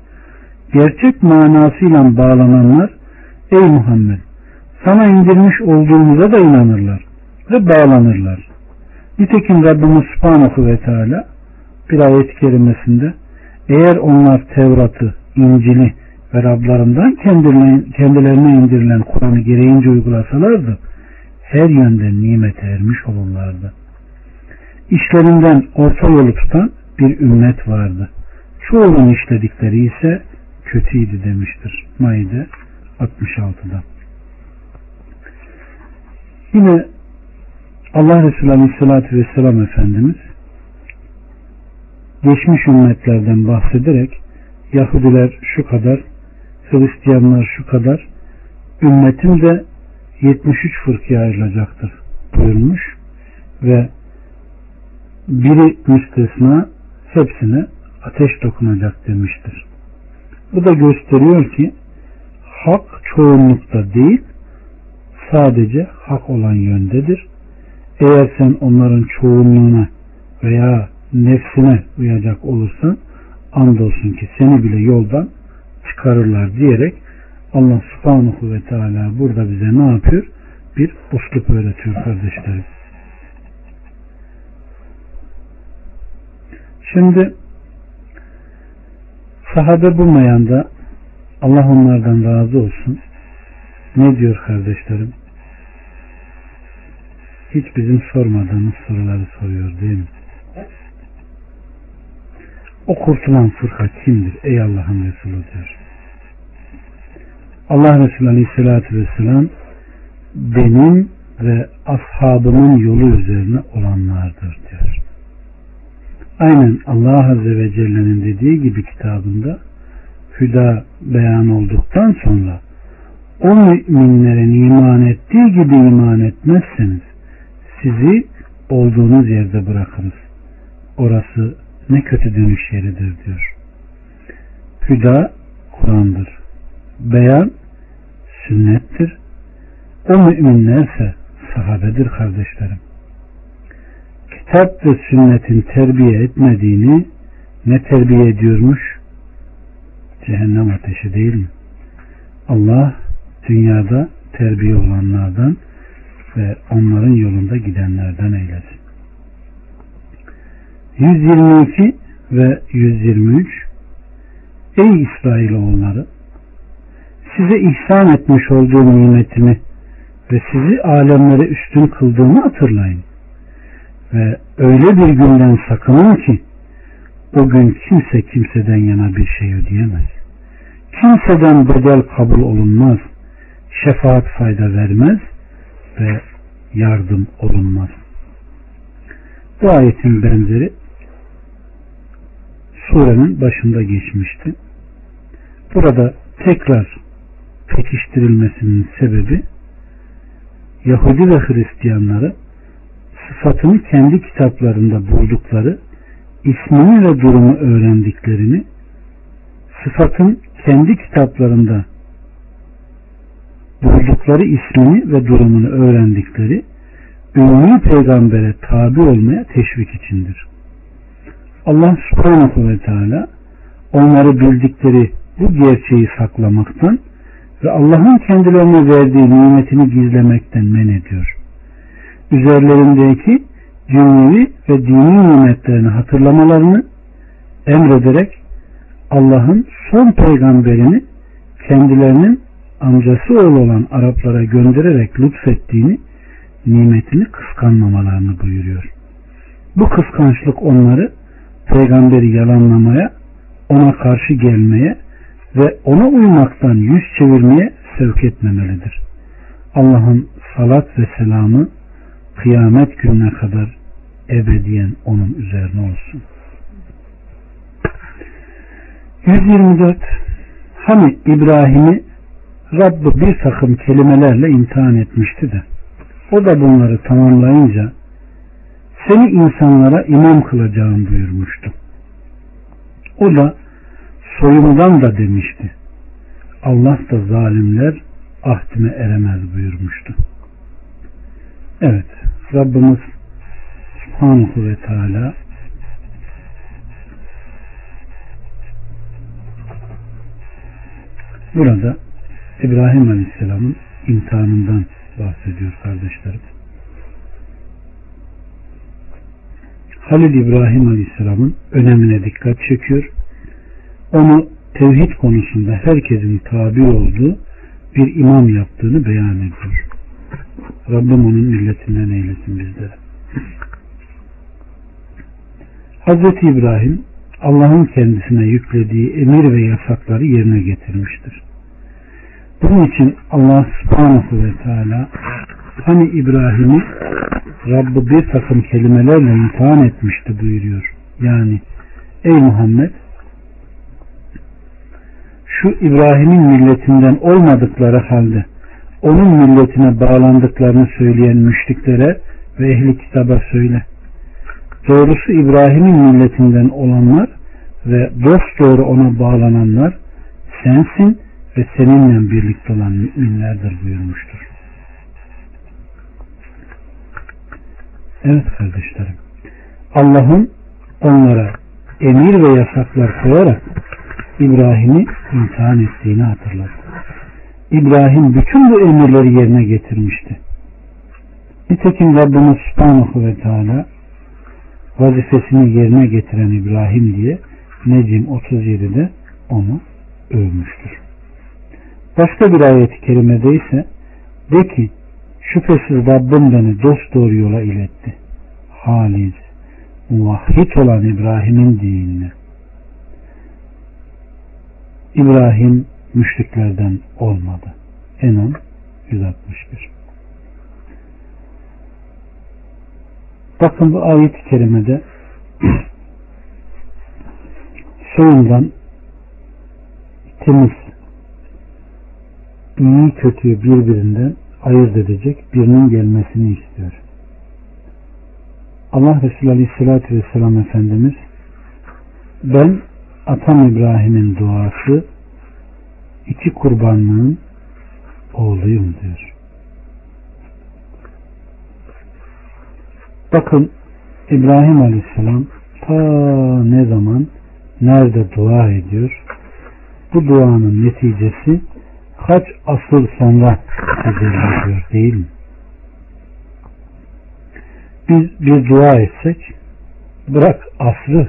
gerçek manasıyla bağlananlar, ey Muhammed sana indirmiş olduğumuza da inanırlar ve bağlanırlar. Nitekim Rabbimiz Subhanahu ve Teala bir ayet-i kerimesinde eğer onlar Tevrat'ı, İncil'i ve Rablarından kendilerine, indirilen Kur'an'ı gereğince uygulasalardı her yönden nimete ermiş olurlardı. İşlerinden orta yolu tutan bir ümmet vardı. Çoğunun işledikleri ise kötüydü demiştir. Maide 66'da. Yine Allah Resulü Aleyhisselatü Vesselam Efendimiz geçmiş ümmetlerden bahsederek Yahudiler şu kadar, Hristiyanlar şu kadar, ümmetim de 73 fırkıya ayrılacaktır buyurmuş ve biri müstesna hepsine ateş dokunacak demiştir. Bu da gösteriyor ki hak çoğunlukta değil sadece hak olan yöndedir. Eğer sen onların çoğunluğuna veya nefsine uyacak olursan andolsun ki seni bile yoldan çıkarırlar diyerek Allah subhanahu ve teala burada bize ne yapıyor? Bir uslup öğretiyor kardeşlerim. Şimdi sahabe bulmayan da Allah onlardan razı olsun. Ne diyor kardeşlerim? Hiç bizim sormadığımız soruları soruyor değil mi? O kurtulan fırka kimdir ey Allah'ın Resulü diyor. Allah Resulü Aleyhisselatü Vesselam benim ve ashabımın yolu üzerine olanlardır diyor. Aynen Allah Azze ve Celle'nin dediği gibi kitabında hüda beyan olduktan sonra o müminlerin iman ettiği gibi iman etmezseniz sizi olduğunuz yerde bırakırız. Orası ne kötü dönüş yeridir diyor. Hüda Kur'an'dır. Beyan sünnettir. O müminlerse sahabedir kardeşlerim. Kitap ve sünnetin terbiye etmediğini ne terbiye ediyormuş? Cehennem ateşi değil mi? Allah dünyada terbiye olanlardan ve onların yolunda gidenlerden eylesin. 122 ve 123 Ey İsrailoğulları size ihsan etmiş olduğum nimetimi ve sizi alemlere üstün kıldığımı hatırlayın. Ve öyle bir günden sakının ki o gün kimse kimseden yana bir şey ödeyemez. Kimseden bedel kabul olunmaz. Şefaat fayda vermez ve yardım olunmaz. Bu ayetin benzeri surenin başında geçmişti. Burada tekrar pekiştirilmesinin sebebi Yahudi ve Hristiyanları sıfatını kendi kitaplarında buldukları ismini ve durumu öğrendiklerini sıfatın kendi kitaplarında buldukları ismini ve durumunu öğrendikleri ümmi peygambere tabi olmaya teşvik içindir. Allah subhanahu ve teala onları bildikleri bu gerçeği saklamaktan ve Allah'ın kendilerine verdiği nimetini gizlemekten men ediyor. Üzerlerindeki dünyevi ve dini nimetlerini hatırlamalarını emrederek Allah'ın son peygamberini kendilerinin amcası oğlu olan Araplara göndererek lütfettiğini nimetini kıskanmamalarını buyuruyor. Bu kıskançlık onları peygamberi yalanlamaya, ona karşı gelmeye ve ona uymaktan yüz çevirmeye sevk etmemelidir. Allah'ın salat ve selamı kıyamet gününe kadar ebediyen onun üzerine olsun. 124 Hani İbrahim'i Rabbi bir takım kelimelerle imtihan etmişti de o da bunları tamamlayınca seni insanlara imam kılacağım buyurmuştu. O da soyumdan da demişti. Allah da zalimler ahdime eremez buyurmuştu. Evet Rabbimiz Subhanahu ve Teala burada İbrahim Aleyhisselam'ın imtihanından bahsediyor kardeşlerim. Halil İbrahim Aleyhisselam'ın önemine dikkat çekiyor. Onu tevhid konusunda herkesin tabi olduğu bir imam yaptığını beyan ediyor. Rabbim onun milletinden eylesin bizlere. Hazreti İbrahim Allah'ın kendisine yüklediği emir ve yasakları yerine getirmiştir. Bunun için Allah subhanahu ve teala hani İbrahim'i Rabbi bir takım kelimelerle imtihan etmişti buyuruyor. Yani ey Muhammed şu İbrahim'in milletinden olmadıkları halde onun milletine bağlandıklarını söyleyen müşriklere ve ehli kitaba söyle. Doğrusu İbrahim'in milletinden olanlar ve dost doğru ona bağlananlar sensin ve seninle birlikte olan müminlerdir buyurmuştur. Evet kardeşlerim. Allah'ın onlara emir ve yasaklar koyarak İbrahim'i imtihan ettiğini hatırladı. İbrahim bütün bu emirleri yerine getirmişti. Nitekim Rabbimiz Subhanahu ve Teala vazifesini yerine getiren İbrahim diye Necim 37'de onu övmüştür. Başka bir ayet-i kerimede ise de ki şüphesiz Rabbim beni dost doğru yola iletti. Halis, muvahhid olan İbrahim'in dinine. İbrahim müşriklerden olmadı. Enam 161 Bakın bu ayet-i kerimede soyundan temiz iyi kötüyü birbirinden ayırt edecek birinin gelmesini istiyor. Allah Resulü Aleyhisselatü Vesselam Efendimiz ben atam İbrahim'in duası iki kurbanlığın oğluyum diyor. Bakın İbrahim Aleyhisselam ta ne zaman nerede dua ediyor? Bu duanın neticesi kaç asır sonra tecelli değil mi? Biz bir dua etsek bırak asrı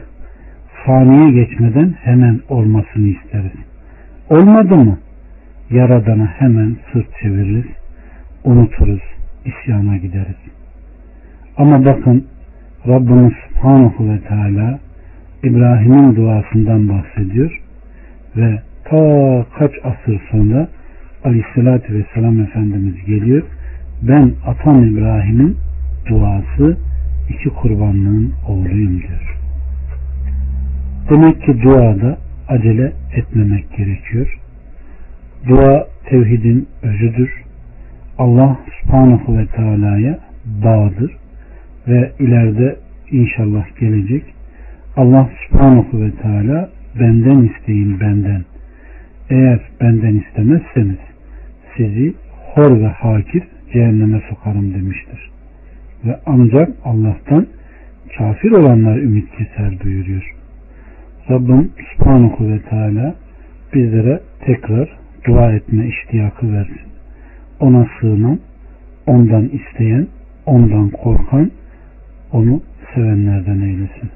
faniye geçmeden hemen olmasını isteriz. Olmadı mı? Yaradana hemen sırt çeviririz, unuturuz, isyana gideriz. Ama bakın Rabbimiz Subhanahu ve Teala İbrahim'in duasından bahsediyor ve ta kaç asır sonra Aleyhisselatü Vesselam Efendimiz geliyor. Ben atam İbrahim'in duası iki kurbanlığın oğluyum diyor. Demek ki duada acele etmemek gerekiyor. Dua tevhidin özüdür. Allah subhanahu ve teala'ya bağdır ve ileride inşallah gelecek. Allah subhanahu ve teala benden isteyin benden. Eğer benden istemezseniz sizi hor ve hakir cehenneme sokarım demiştir. Ve ancak Allah'tan kafir olanlar ümit keser buyuruyor. Rabbim Subhanahu ve Teala bizlere tekrar dua etme iştiyakı versin. Ona sığınan, ondan isteyen, ondan korkan, onu sevenlerden eylesin.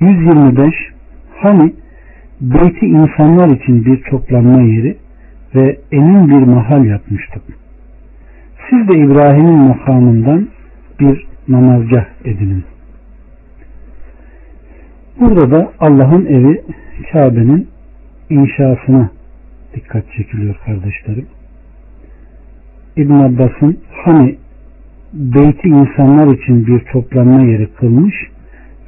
125 Hani beyti insanlar için bir toplanma yeri ve emin bir mahal yapmıştık. Siz de İbrahim'in makamından bir namazgah edinin. Burada da Allah'ın evi Kabe'nin inşasına dikkat çekiliyor kardeşlerim. İbn Abbas'ın hani beyti insanlar için bir toplanma yeri kılmış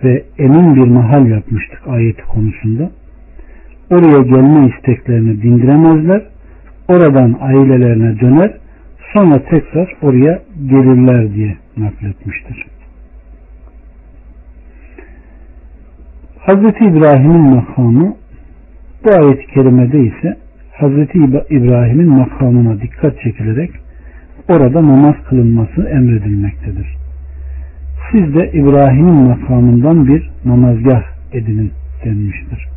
ve emin bir mahal yapmıştık ayeti konusunda. Oraya gelme isteklerini dindiremezler. Oradan ailelerine döner. Sonra tekrar oraya gelirler diye nakletmiştir. Hazreti İbrahim'in makamı bu ayet-i kerimede ise Hazreti İbrahim'in makamına dikkat çekilerek orada namaz kılınması emredilmektedir. Siz de İbrahim'in makamından bir namazgah edinin denmiştir.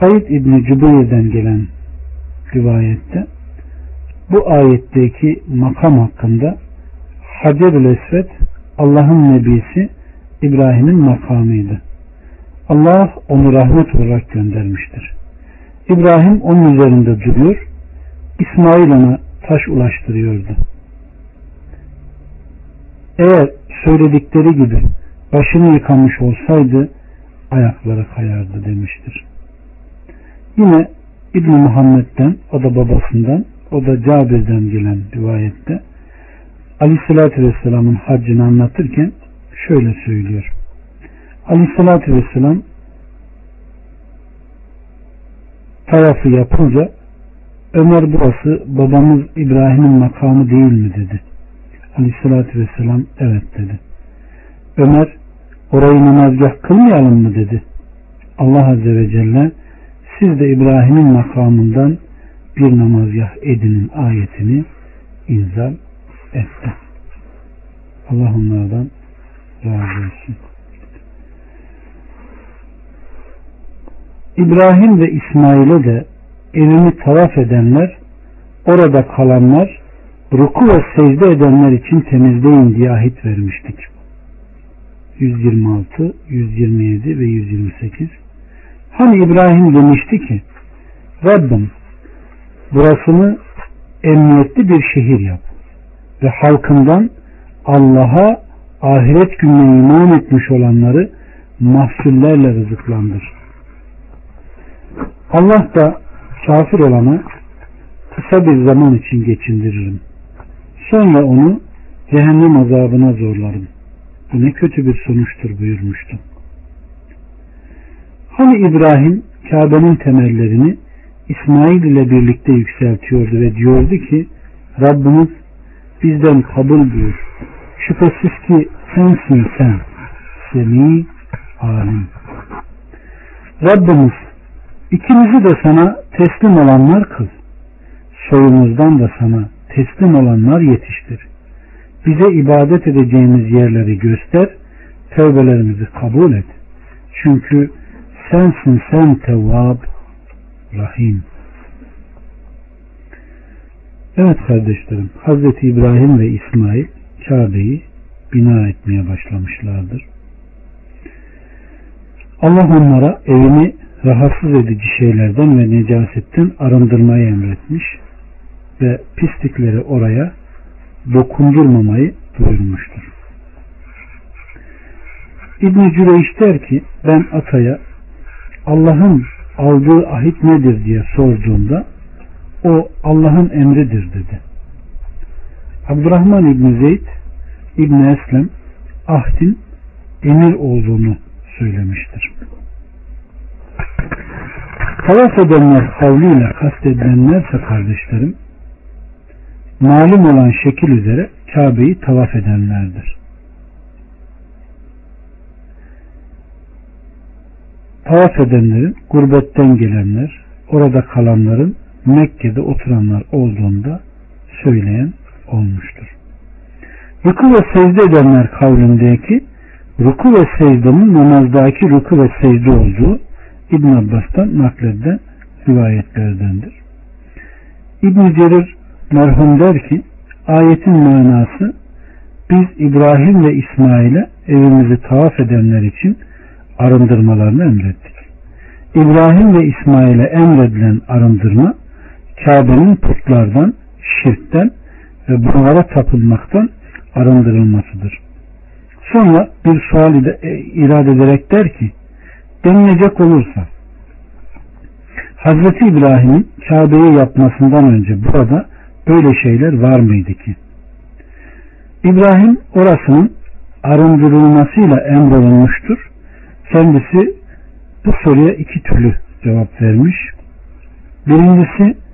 Said İbni Cübeyr'den gelen rivayette bu ayetteki makam hakkında Hacer-ül Esved Allah'ın nebisi İbrahim'in makamıydı. Allah onu rahmet olarak göndermiştir. İbrahim onun üzerinde duruyor, İsmail ona taş ulaştırıyordu. Eğer söyledikleri gibi başını yıkamış olsaydı ayakları kayardı demiştir. Yine İbn Muhammed'den, o da babasından, o da Cabir'den gelen rivayette Aleyhisselatü Vesselam'ın haccını anlatırken şöyle söylüyor. Aleyhisselatü Vesselam tavafı yapınca Ömer burası babamız İbrahim'in makamı değil mi dedi. Aleyhissalatü vesselam evet dedi. Ömer orayı namazgah kılmayalım mı dedi. Allah Azze ve Celle siz de İbrahim'in makamından bir namazgah edinin ayetini inzal etti. Allah onlardan razı olsun. İbrahim ve İsmail'e de evimi tavaf edenler, orada kalanlar, ruku ve secde edenler için temizleyin diye ahit vermiştik. 126, 127 ve 128 Hani İbrahim demişti ki Rabbim burasını emniyetli bir şehir yap ve halkından Allah'a ahiret gününe iman etmiş olanları mahsullerle rızıklandır. Allah da kafir olanı kısa bir zaman için geçindiririm. Sonra onu cehennem azabına zorlarım. Bu ne kötü bir sonuçtur buyurmuştu. Hani İbrahim Kabe'nin temellerini İsmail ile birlikte yükseltiyordu ve diyordu ki Rabbimiz bizden kabul buyur. Şüphesiz ki sensin sen. Semi alim. Rabbimiz ikimizi de sana teslim olanlar kız. Soyumuzdan da sana teslim olanlar yetiştir. Bize ibadet edeceğimiz yerleri göster. Tevbelerimizi kabul et. Çünkü sensin sen tevvab rahim. Evet kardeşlerim Hazreti İbrahim ve İsmail Kabe'yi bina etmeye başlamışlardır. Allah onlara evini rahatsız edici şeylerden ve necasetten arındırmayı emretmiş ve pislikleri oraya dokundurmamayı buyurmuştur. İbn-i Cüreyş der ki ben ataya Allah'ın aldığı ahit nedir diye sorduğunda o Allah'ın emridir dedi. Abdurrahman İbni Zeyd İbni Eslem ahdin emir olduğunu söylemiştir. Tavaf edenler kavliyle kastedilenlerse kardeşlerim malum olan şekil üzere Kabe'yi tavaf edenlerdir. Tavaf edenlerin gurbetten gelenler, orada kalanların Mekke'de oturanlar olduğunda söyleyen olmuştur. Ruku ve secde edenler kavlindeki ruku ve secdenin namazdaki ruku ve secde olduğu İbn Abbas'tan nakledilen rivayetlerdendir. İbn Cerir merhum der ki ayetin manası biz İbrahim ve İsmail'e evimizi tavaf edenler için arındırmalarını emrettik. İbrahim ve İsmail'e emredilen arındırma Kabe'nin putlardan, şirkten ve bunlara tapılmaktan arındırılmasıdır. Sonra bir sual e, irade ederek der ki denilecek olursa Hazreti İbrahim'in Kabe'yi yapmasından önce burada böyle şeyler var mıydı ki? İbrahim orasının arındırılmasıyla emrolunmuştur. Kendisi bu soruya iki türlü cevap vermiş. Birincisi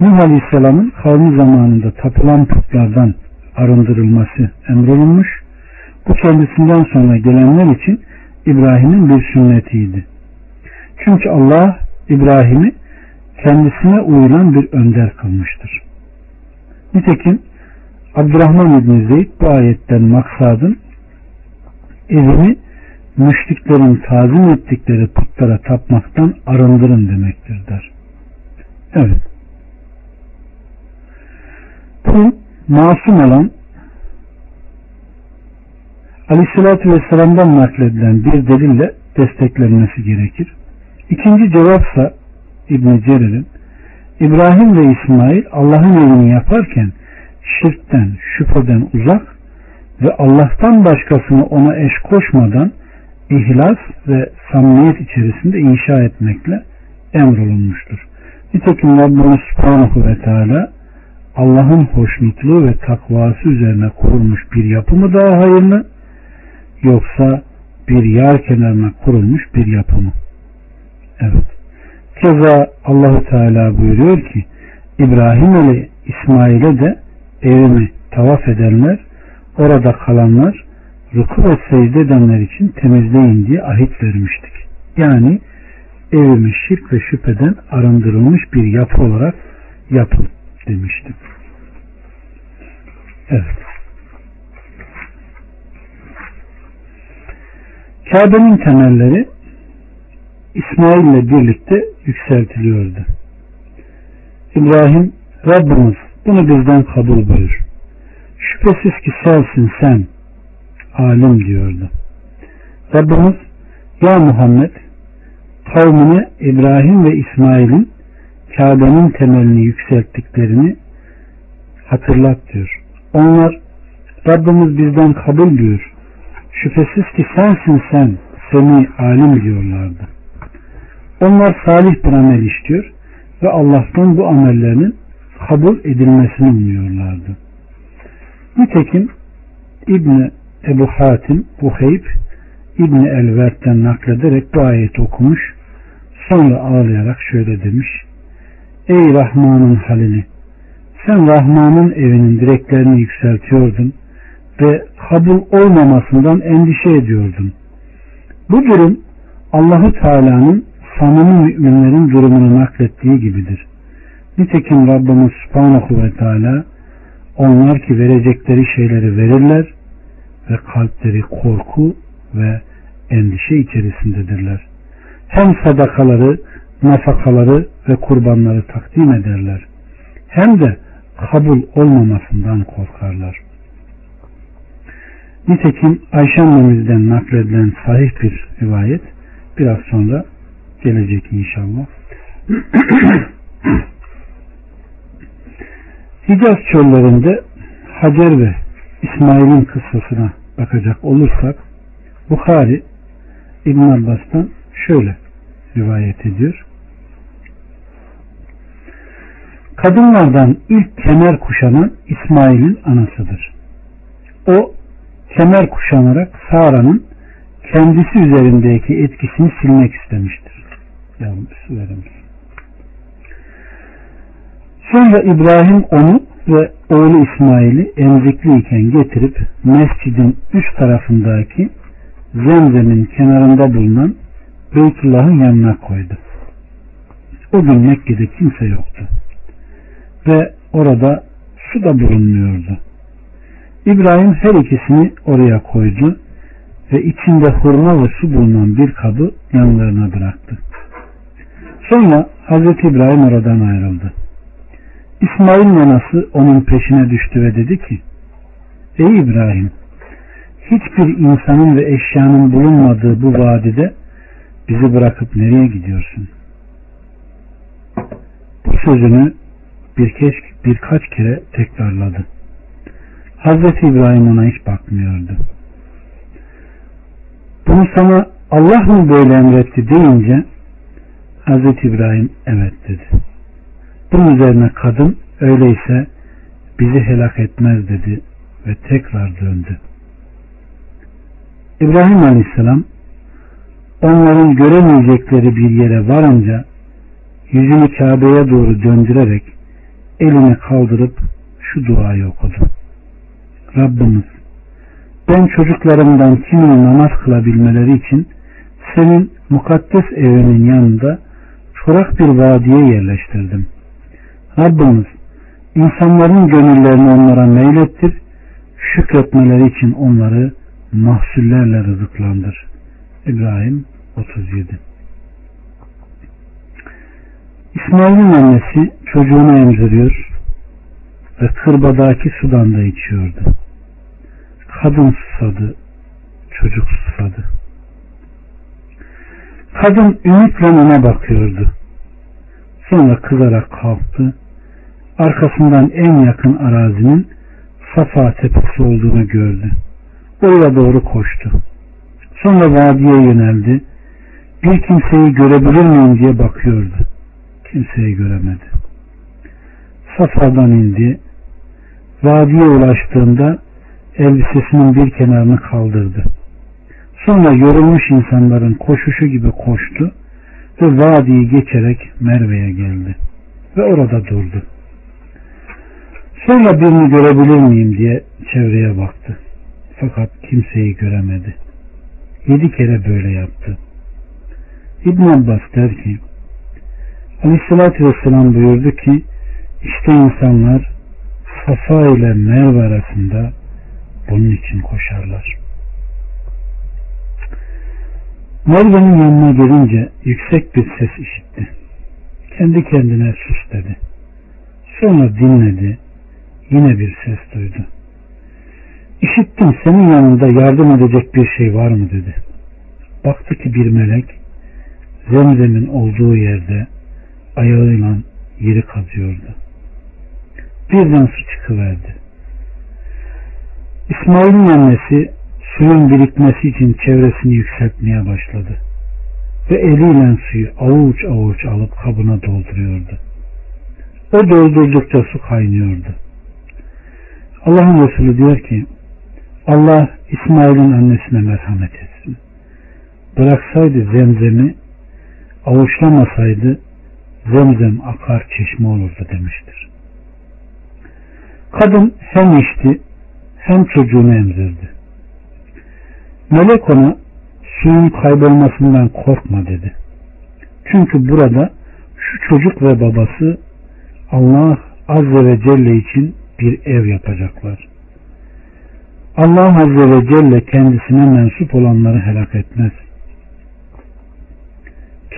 Nuh Aleyhisselam'ın kavmi zamanında tapılan putlardan arındırılması emrolunmuş. Bu kendisinden sonra gelenler için İbrahim'in bir sünnetiydi. Çünkü Allah İbrahim'i kendisine uyulan bir önder kılmıştır. Nitekim Abdurrahman İbni Zeyd bu ayetten maksadın evini müşriklerin tazim ettikleri putlara tapmaktan arındırın demektir der. Evet. Bu masum olan Aleyhisselatü Vesselam'dan nakledilen bir delille desteklenmesi gerekir. İkinci cevapsa İbn Cerir'in İbrahim ve İsmail Allah'ın evini yaparken şirkten, şüpheden uzak ve Allah'tan başkasını ona eş koşmadan ihlas ve samimiyet içerisinde inşa etmekle emrolunmuştur. Nitekim Rabbimiz Subhanahu ve Teala Allah'ın hoşnutluğu ve takvası üzerine kurulmuş bir yapı mı daha hayırlı yoksa bir yer kenarına kurulmuş bir yapı mı? Evet. Keza Allahu Teala buyuruyor ki İbrahim ile İsmail'e de evimi tavaf edenler orada kalanlar ruku ve secde edenler için temizleyin diye ahit vermiştik. Yani evimi şirk ve şüpheden arındırılmış bir yapı olarak yapın demiştim. Evet. Kabe'nin temelleri İsmail ile birlikte yükseltiliyordu. İbrahim Rabbimiz bunu bizden kabul buyur. Şüphesiz ki sensin sen alim diyordu. Rabbimiz ya Muhammed kavmine İbrahim ve İsmail'in Kabe'nin temelini yükselttiklerini hatırlat diyor. Onlar Rabbimiz bizden kabul buyur. Şüphesiz ki sensin sen seni alim diyorlardı. Onlar salih bir amel işliyor ve Allah'tan bu amellerinin kabul edilmesini umuyorlardı. Nitekim İbni Ebu Hatim Buheyb İbni Elvert'ten naklederek bu ayeti okumuş sonra ağlayarak şöyle demiş Ey Rahman'ın halini sen Rahman'ın evinin direklerini yükseltiyordun ve kabul olmamasından endişe ediyordun. Bu durum Allahu Teala'nın samimi müminlerin durumunu naklettiği gibidir. Nitekim Rabbimiz Subhanahu ve Teala onlar ki verecekleri şeyleri verirler ve kalpleri korku ve endişe içerisindedirler. Hem sadakaları, nafakaları ve kurbanları takdim ederler. Hem de kabul olmamasından korkarlar. Nitekim Ayşe annemizden nakledilen sahih bir rivayet biraz sonra gelecek inşallah. Hicaz çöllerinde Hacer ve İsmail'in kıssasına bakacak olursak Bukhari İbn Abbas'tan şöyle rivayet ediyor. Kadınlardan ilk kemer kuşanan İsmail'in anasıdır. O kemer kuşanarak Sara'nın kendisi üzerindeki etkisini silmek istemiştir. Yavrum su. Sonra İbrahim onu ve oğlu İsmail'i emzikliyken getirip mescidin üst tarafındaki zemzemin kenarında bulunan Beytullah'ın yanına koydu. O gün Mekke'de kimse yoktu. Ve orada su da bulunmuyordu. İbrahim her ikisini oraya koydu ve içinde hurma ve su bulunan bir kabı yanlarına bıraktı. Sonra Hazreti İbrahim oradan ayrıldı. İsmail'in anası onun peşine düştü ve dedi ki Ey İbrahim hiçbir insanın ve eşyanın bulunmadığı bu vadide bizi bırakıp nereye gidiyorsun? Bu sözünü birkaç, birkaç kere tekrarladı. Hazreti İbrahim ona hiç bakmıyordu. Bunu sana Allah mı böyle emretti deyince Hazreti İbrahim evet dedi. Bunun üzerine kadın öyleyse bizi helak etmez dedi ve tekrar döndü. İbrahim Aleyhisselam onların göremeyecekleri bir yere varınca yüzünü Kabe'ye doğru döndürerek elini kaldırıp şu duayı okudu. Rabbimiz ben çocuklarımdan kimin namaz kılabilmeleri için senin mukaddes evinin yanında çorak bir vadiye yerleştirdim. Rabbimiz insanların gönüllerini onlara meylettir, şükretmeleri için onları mahsullerle rızıklandır. İbrahim 37 İsmail'in annesi çocuğunu emziriyor ve kırbadaki sudan da içiyordu. Kadın susadı, çocuk susadı. Kadın ümitle ona bakıyordu. Sonra kızarak kalktı. Arkasından en yakın arazinin Safa tepesi olduğunu gördü. Oraya doğru koştu. Sonra vadiye yöneldi. Bir kimseyi görebilir miyim diye bakıyordu. Kimseyi göremedi. Safa'dan indi. Vadiye ulaştığında elbisesinin bir kenarını kaldırdı. Sonra yorulmuş insanların koşuşu gibi koştu ve vadiyi geçerek Merve'ye geldi ve orada durdu. Sonra birini görebilir miyim diye çevreye baktı. Fakat kimseyi göremedi. Yedi kere böyle yaptı. İbn Abbas der ki Aleyhissalatü Vesselam buyurdu ki işte insanlar Safa ile Merve arasında bunun için koşarlar. Merve'nin yanına gelince yüksek bir ses işitti. Kendi kendine sus dedi. Sonra dinledi. Yine bir ses duydu. İşittim senin yanında yardım edecek bir şey var mı dedi. Baktı ki bir melek zemzemin olduğu yerde ayağıyla yeri kazıyordu. Birden su çıkıverdi. İsmail'in annesi suyun birikmesi için çevresini yükseltmeye başladı. Ve eliyle suyu avuç avuç alıp kabına dolduruyordu. O doldurdukça su kaynıyordu. Allah'ın Resulü diyor ki Allah İsmail'in annesine merhamet etsin. Bıraksaydı zemzemi avuçlamasaydı zemzem akar çeşme olurdu demiştir. Kadın hem içti hem çocuğunu emzirdi. Melek ona suyun kaybolmasından korkma dedi. Çünkü burada şu çocuk ve babası Allah Azze ve Celle için bir ev yapacaklar. Allah Azze ve Celle kendisine mensup olanları helak etmez.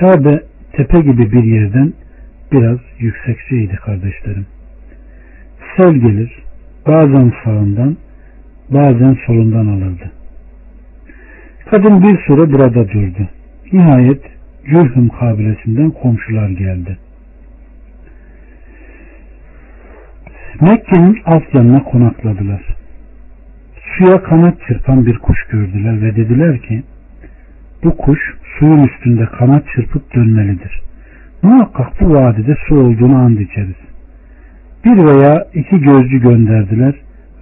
Kabe tepe gibi bir yerden biraz yüksekçeydi kardeşlerim. Sel gelir, bazen sağından, bazen solundan alırdı. Kadın bir süre burada durdu. Nihayet Cürhüm kabilesinden komşular geldi. Mekke'nin alt yanına konakladılar. Suya kanat çırpan bir kuş gördüler ve dediler ki bu kuş suyun üstünde kanat çırpıp dönmelidir. Muhakkak bu vadide su olduğunu and içeriz. Bir veya iki gözcü gönderdiler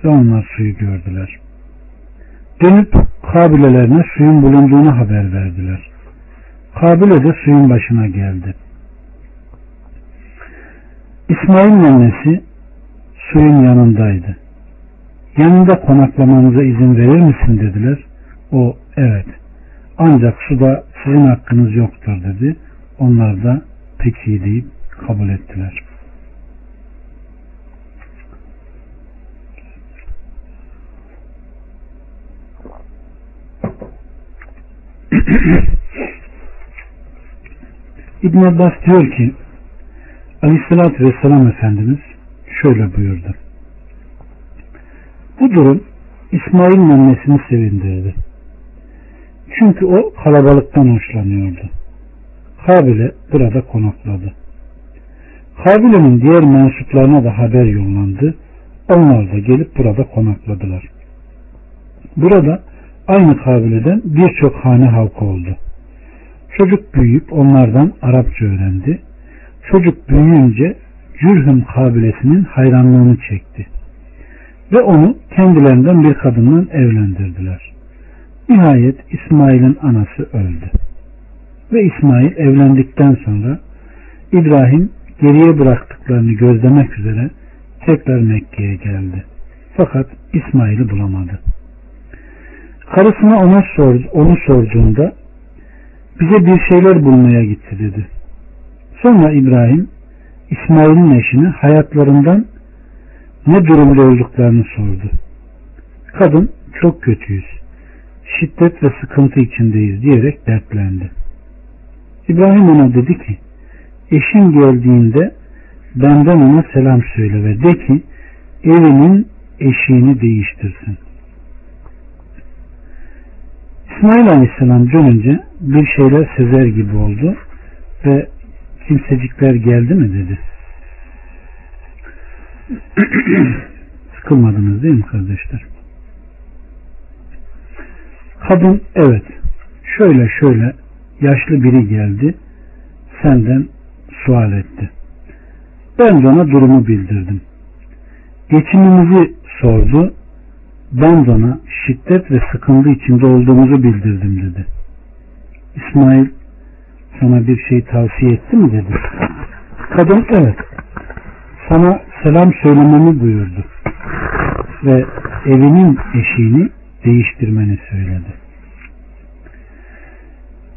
ve onlar suyu gördüler. Dönüp kabilelerine suyun bulunduğunu haber verdiler. Kabile de suyun başına geldi. İsmail'in annesi suyun yanındaydı. Yanında konaklamamıza izin verir misin dediler. O evet ancak suda sizin hakkınız yoktur dedi. Onlar da peki deyip kabul ettiler. İbn Abbas diyor ki Aleyhisselatü Vesselam Efendimiz şöyle buyurdu. Bu durum İsmail'in annesini sevindirdi. Çünkü o kalabalıktan hoşlanıyordu. Kabile burada konakladı. Kabile'nin diğer mensuplarına da haber yollandı. Onlar da gelip burada konakladılar. Burada aynı kabileden birçok hane halkı oldu. Çocuk büyüyüp onlardan Arapça öğrendi. Çocuk büyüyünce Cürhüm kabilesinin hayranlığını çekti. ve onu kendilerinden bir kadından evlendirdiler. Nihayet İsmail'in anası öldü. Ve İsmail evlendikten sonra İbrahim geriye bıraktıklarını gözlemek üzere tekrar Mekke'ye geldi. Fakat İsmail'i bulamadı. Karısına ona sordu, onu sorduğunda bize bir şeyler bulmaya gitti dedi. Sonra İbrahim İsmail'in eşine hayatlarından ne durumda olduklarını sordu. Kadın çok kötüyüz. Şiddet ve sıkıntı içindeyiz diyerek dertlendi. İbrahim ona dedi ki eşin geldiğinde benden ona selam söyle ve de ki evinin eşiğini değiştirsin. İsmail Aleyhisselam dönünce bir şeyler sezer gibi oldu ve kimsecikler geldi mi dedi. Sıkılmadınız değil mi kardeşler? Kadın evet şöyle şöyle yaşlı biri geldi senden sual etti. Ben de ona durumu bildirdim. Geçimimizi sordu. Ben de ona şiddet ve sıkıntı içinde olduğumuzu bildirdim dedi. İsmail sana bir şey tavsiye etti mi dedi. Kadın evet sana selam söylememi buyurdu ve evinin eşiğini değiştirmeni söyledi.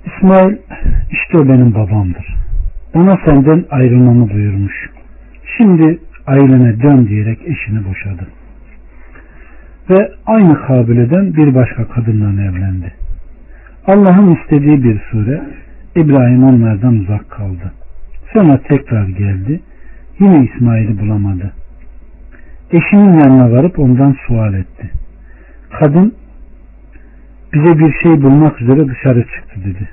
İsmail işte o benim babamdır. Ona senden ayrılmamı buyurmuş. Şimdi ailene dön diyerek eşini boşadı. Ve aynı kabileden bir başka kadınla evlendi. Allah'ın istediği bir sure İbrahim onlardan uzak kaldı. Sonra tekrar geldi. Yine İsmail'i bulamadı. Eşinin yanına varıp ondan sual etti. Kadın bize bir şey bulmak üzere dışarı çıktı dedi.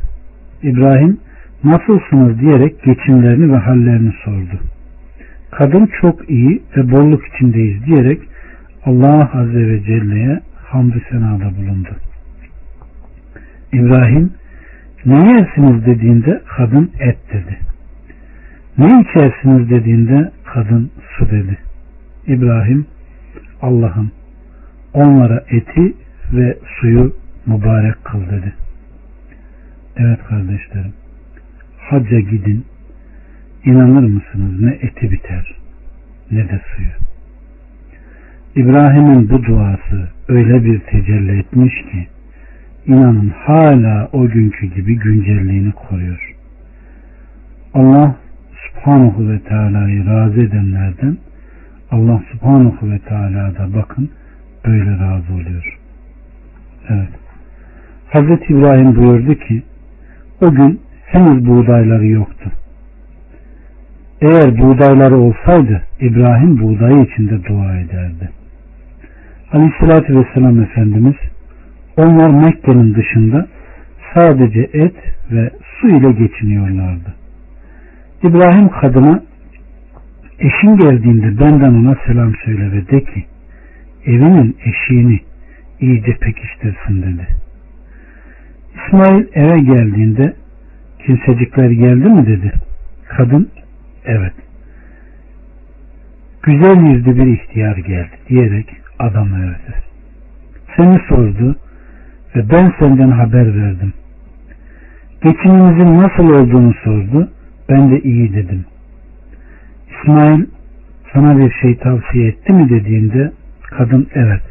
İbrahim nasılsınız diyerek geçimlerini ve hallerini sordu. Kadın çok iyi ve bolluk içindeyiz diyerek Allah Azze ve Celle'ye hamdü senada bulundu. İbrahim ne yersiniz dediğinde kadın et dedi. Ne içersiniz dediğinde kadın su dedi. İbrahim Allah'ım onlara eti ve suyu mübarek kıl dedi. Evet kardeşlerim hacca gidin inanır mısınız ne eti biter ne de suyu. İbrahim'in bu duası öyle bir tecelli etmiş ki inanın hala o günkü gibi güncelliğini koruyor. Allah subhanahu ve teala'yı razı edenlerden Allah subhanahu ve teala da bakın böyle razı oluyor. Evet. Hazreti İbrahim buyurdu ki o gün henüz buğdayları yoktu. Eğer buğdayları olsaydı İbrahim buğdayı içinde dua ederdi. Aleyhissalatü Vesselam Efendimiz onlar Mekke'nin dışında sadece et ve su ile geçiniyorlardı. İbrahim kadına eşin geldiğinde benden ona selam söyle ve de ki evinin eşiğini iyice pekiştirsin dedi. İsmail eve geldiğinde kimsecikler geldi mi dedi. Kadın evet. Güzel yüzlü bir ihtiyar geldi diyerek adamı övdü. Seni sordu ve ben senden haber verdim. Geçimimizin nasıl olduğunu sordu. Ben de iyi dedim. İsmail sana bir şey tavsiye etti mi dediğinde kadın evet.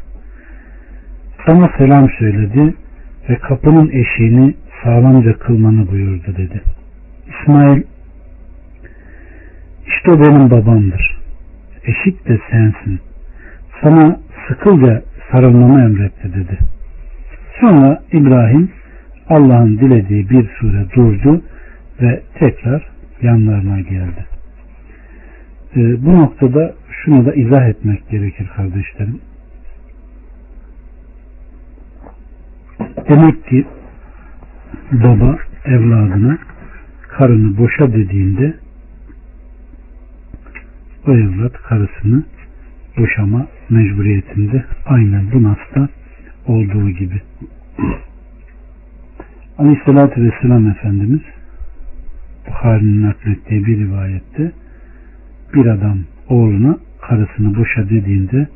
Sana selam söyledi ve kapının eşiğini sağlamca kılmanı buyurdu dedi. İsmail işte benim babamdır. Eşik de sensin. Sana sıkıca sarılmamı emretti dedi. Sonra İbrahim Allah'ın dilediği bir sure durdu ve tekrar yanlarına geldi. Ee, bu noktada şunu da izah etmek gerekir kardeşlerim. Demek ki baba evladına karını boşa dediğinde o evlat karısını boşama mecburiyetinde aynen bu nasta olduğu gibi. Aleyhissalatü Vesselam Efendimiz Bukhari'nin naklettiği bir rivayette bir adam oğluna karısını boşa dediğinde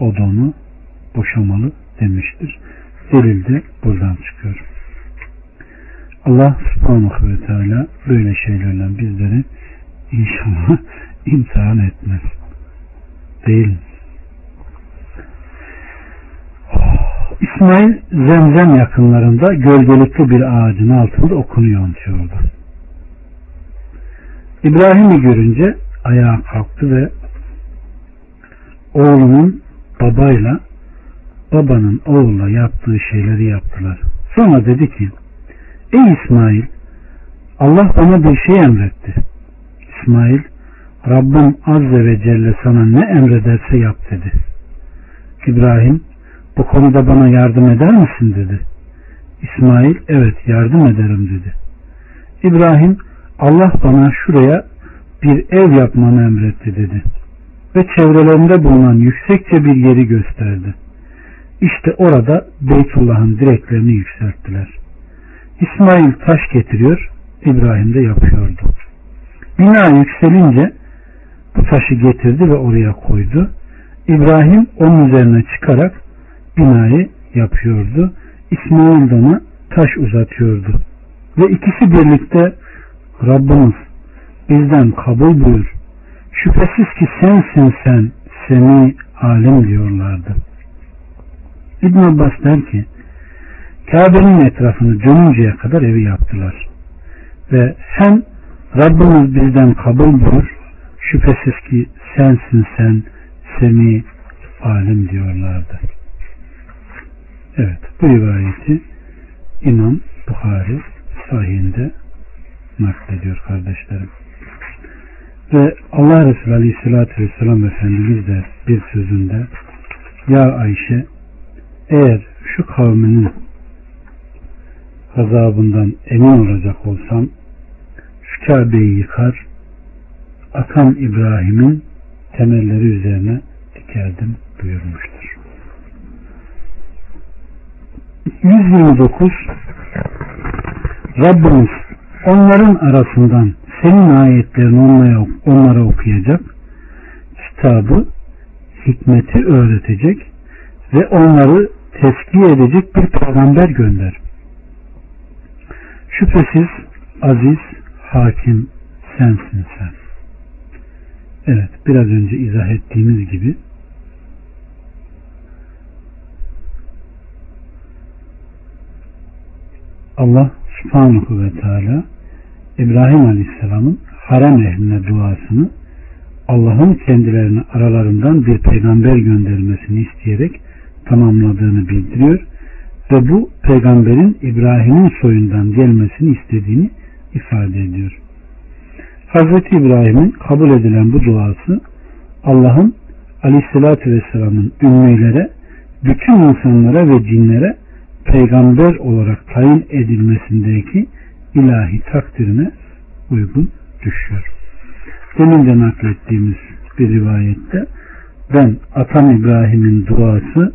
o da onu boşamalı demiştir. Delil de buradan çıkıyor. Allah subhanahu ve teala böyle şeylerle bizleri inşallah imtihan etmez. Değil mi? İsmail zemzem yakınlarında gölgelikli bir ağacın altında okunuyor diyordu. İbrahim'i görünce ayağa kalktı ve oğlunun babayla babanın oğula yaptığı şeyleri yaptılar. Sonra dedi ki Ey İsmail Allah bana bir şey emretti. İsmail Rabbim Azze ve Celle sana ne emrederse yap dedi. İbrahim bu konuda bana yardım eder misin dedi. İsmail evet yardım ederim dedi. İbrahim Allah bana şuraya bir ev yapmanı emretti dedi. Ve çevrelerinde bulunan yüksekçe bir yeri gösterdi. İşte orada Beytullah'ın direklerini yükselttiler. İsmail taş getiriyor, İbrahim de yapıyordu. Bina yükselince bu taşı getirdi ve oraya koydu. İbrahim onun üzerine çıkarak binayı yapıyordu. İsmail de ona taş uzatıyordu. Ve ikisi birlikte Rabbimiz bizden kabul buyur. Şüphesiz ki sensin sen, seni alim diyorlardı. İbn Abbas der ki Kabe'nin etrafını dönünceye kadar evi yaptılar. Ve hem Rabbimiz bizden kabul buyur şüphesiz ki sensin sen semi alim diyorlardı. Evet bu rivayeti İmam Bukhari sahihinde naklediyor kardeşlerim. Ve Allah Resulü Aleyhisselatü Vesselam Efendimiz de bir sözünde Ya Ayşe eğer şu kavminin azabından emin olacak olsam şu Kabe'yi yıkar atam İbrahim'in temelleri üzerine dikerdim buyurmuştur. 129 Rabbimiz onların arasından senin ayetlerini onlara, onlara okuyacak kitabı hikmeti öğretecek ve onları teskiye edecek bir peygamber gönder. Şüphesiz aziz, hakim sensin sen. Evet, biraz önce izah ettiğimiz gibi Allah subhanahu ve teala İbrahim Aleyhisselam'ın harem ehline duasını Allah'ın kendilerine aralarından bir peygamber göndermesini isteyerek tamamladığını bildiriyor ve bu peygamberin İbrahim'in soyundan gelmesini istediğini ifade ediyor. Hazreti İbrahim'in kabul edilen bu duası Allah'ın Aleyhisselatü Vesselam'ın ümmeylere, bütün insanlara ve cinlere peygamber olarak tayin edilmesindeki ilahi takdirine uygun düşüyor. Demin de naklettiğimiz bir rivayette ben atam İbrahim'in duası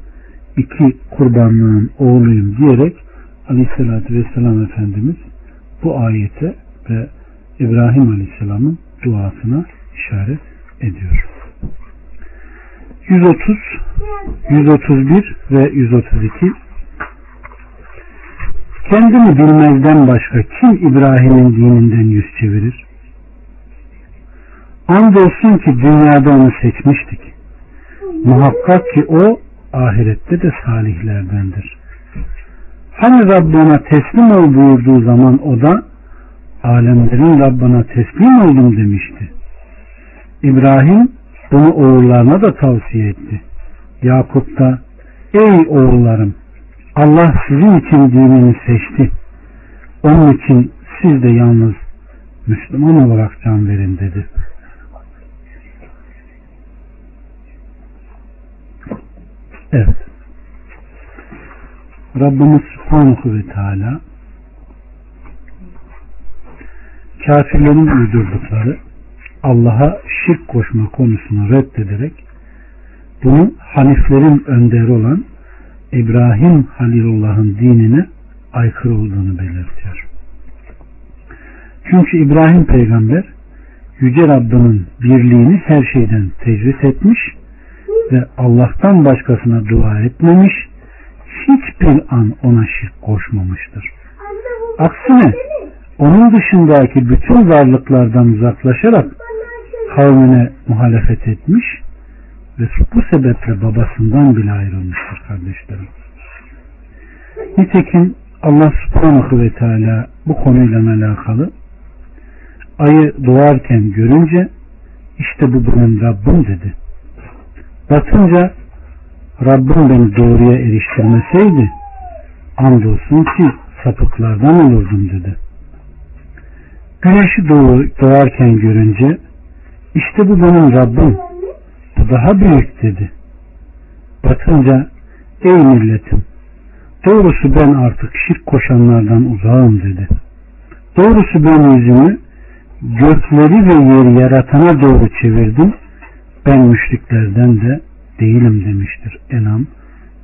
iki kurbanlığın oğluyum diyerek Aleyhisselatü Vesselam Efendimiz bu ayete ve İbrahim Aleyhisselam'ın duasına işaret ediyor. 130, 131 ve 132 Kendini bilmezden başka kim İbrahim'in dininden yüz çevirir? Andolsun ki dünyada onu seçmiştik. Muhakkak ki o ahirette de salihlerdendir. Hani Rabbana teslim ol buyurduğu zaman o da alemlerin Rabbana teslim oldum demişti. İbrahim bunu oğullarına da tavsiye etti. Yakup da ey oğullarım Allah sizin için dinini seçti. Onun için siz de yalnız Müslüman olarak can verin dedi. Evet. Rabbimiz Subhanahu ve Teala kafirlerin uydurdukları Allah'a şirk koşma konusunu reddederek bunu Haniflerin önderi olan İbrahim Halilullah'ın dinine aykırı olduğunu belirtiyor. Çünkü İbrahim peygamber Yüce Rabbinin birliğini her şeyden tecrit etmiş ve Allah'tan başkasına dua etmemiş, hiçbir an ona şirk koşmamıştır. Aksine onun dışındaki bütün varlıklardan uzaklaşarak kavmine muhalefet etmiş ve bu sebeple babasından bile ayrılmıştır kardeşlerim. Nitekim Allah subhanahu ve teala bu konuyla alakalı ayı doğarken görünce işte bu benim Rabbim dedi. Batınca Rabbim beni doğruya eriştirmeseydi andolsun ki sapıklardan olurdum dedi. Güneşi doğarken görünce işte bu benim Rabbim bu daha büyük dedi. Batınca ey milletim doğrusu ben artık şirk koşanlardan uzağım dedi. Doğrusu ben yüzümü gökleri ve yeri yaratana doğru çevirdim. Ben müşriklerden de değilim demiştir. Enam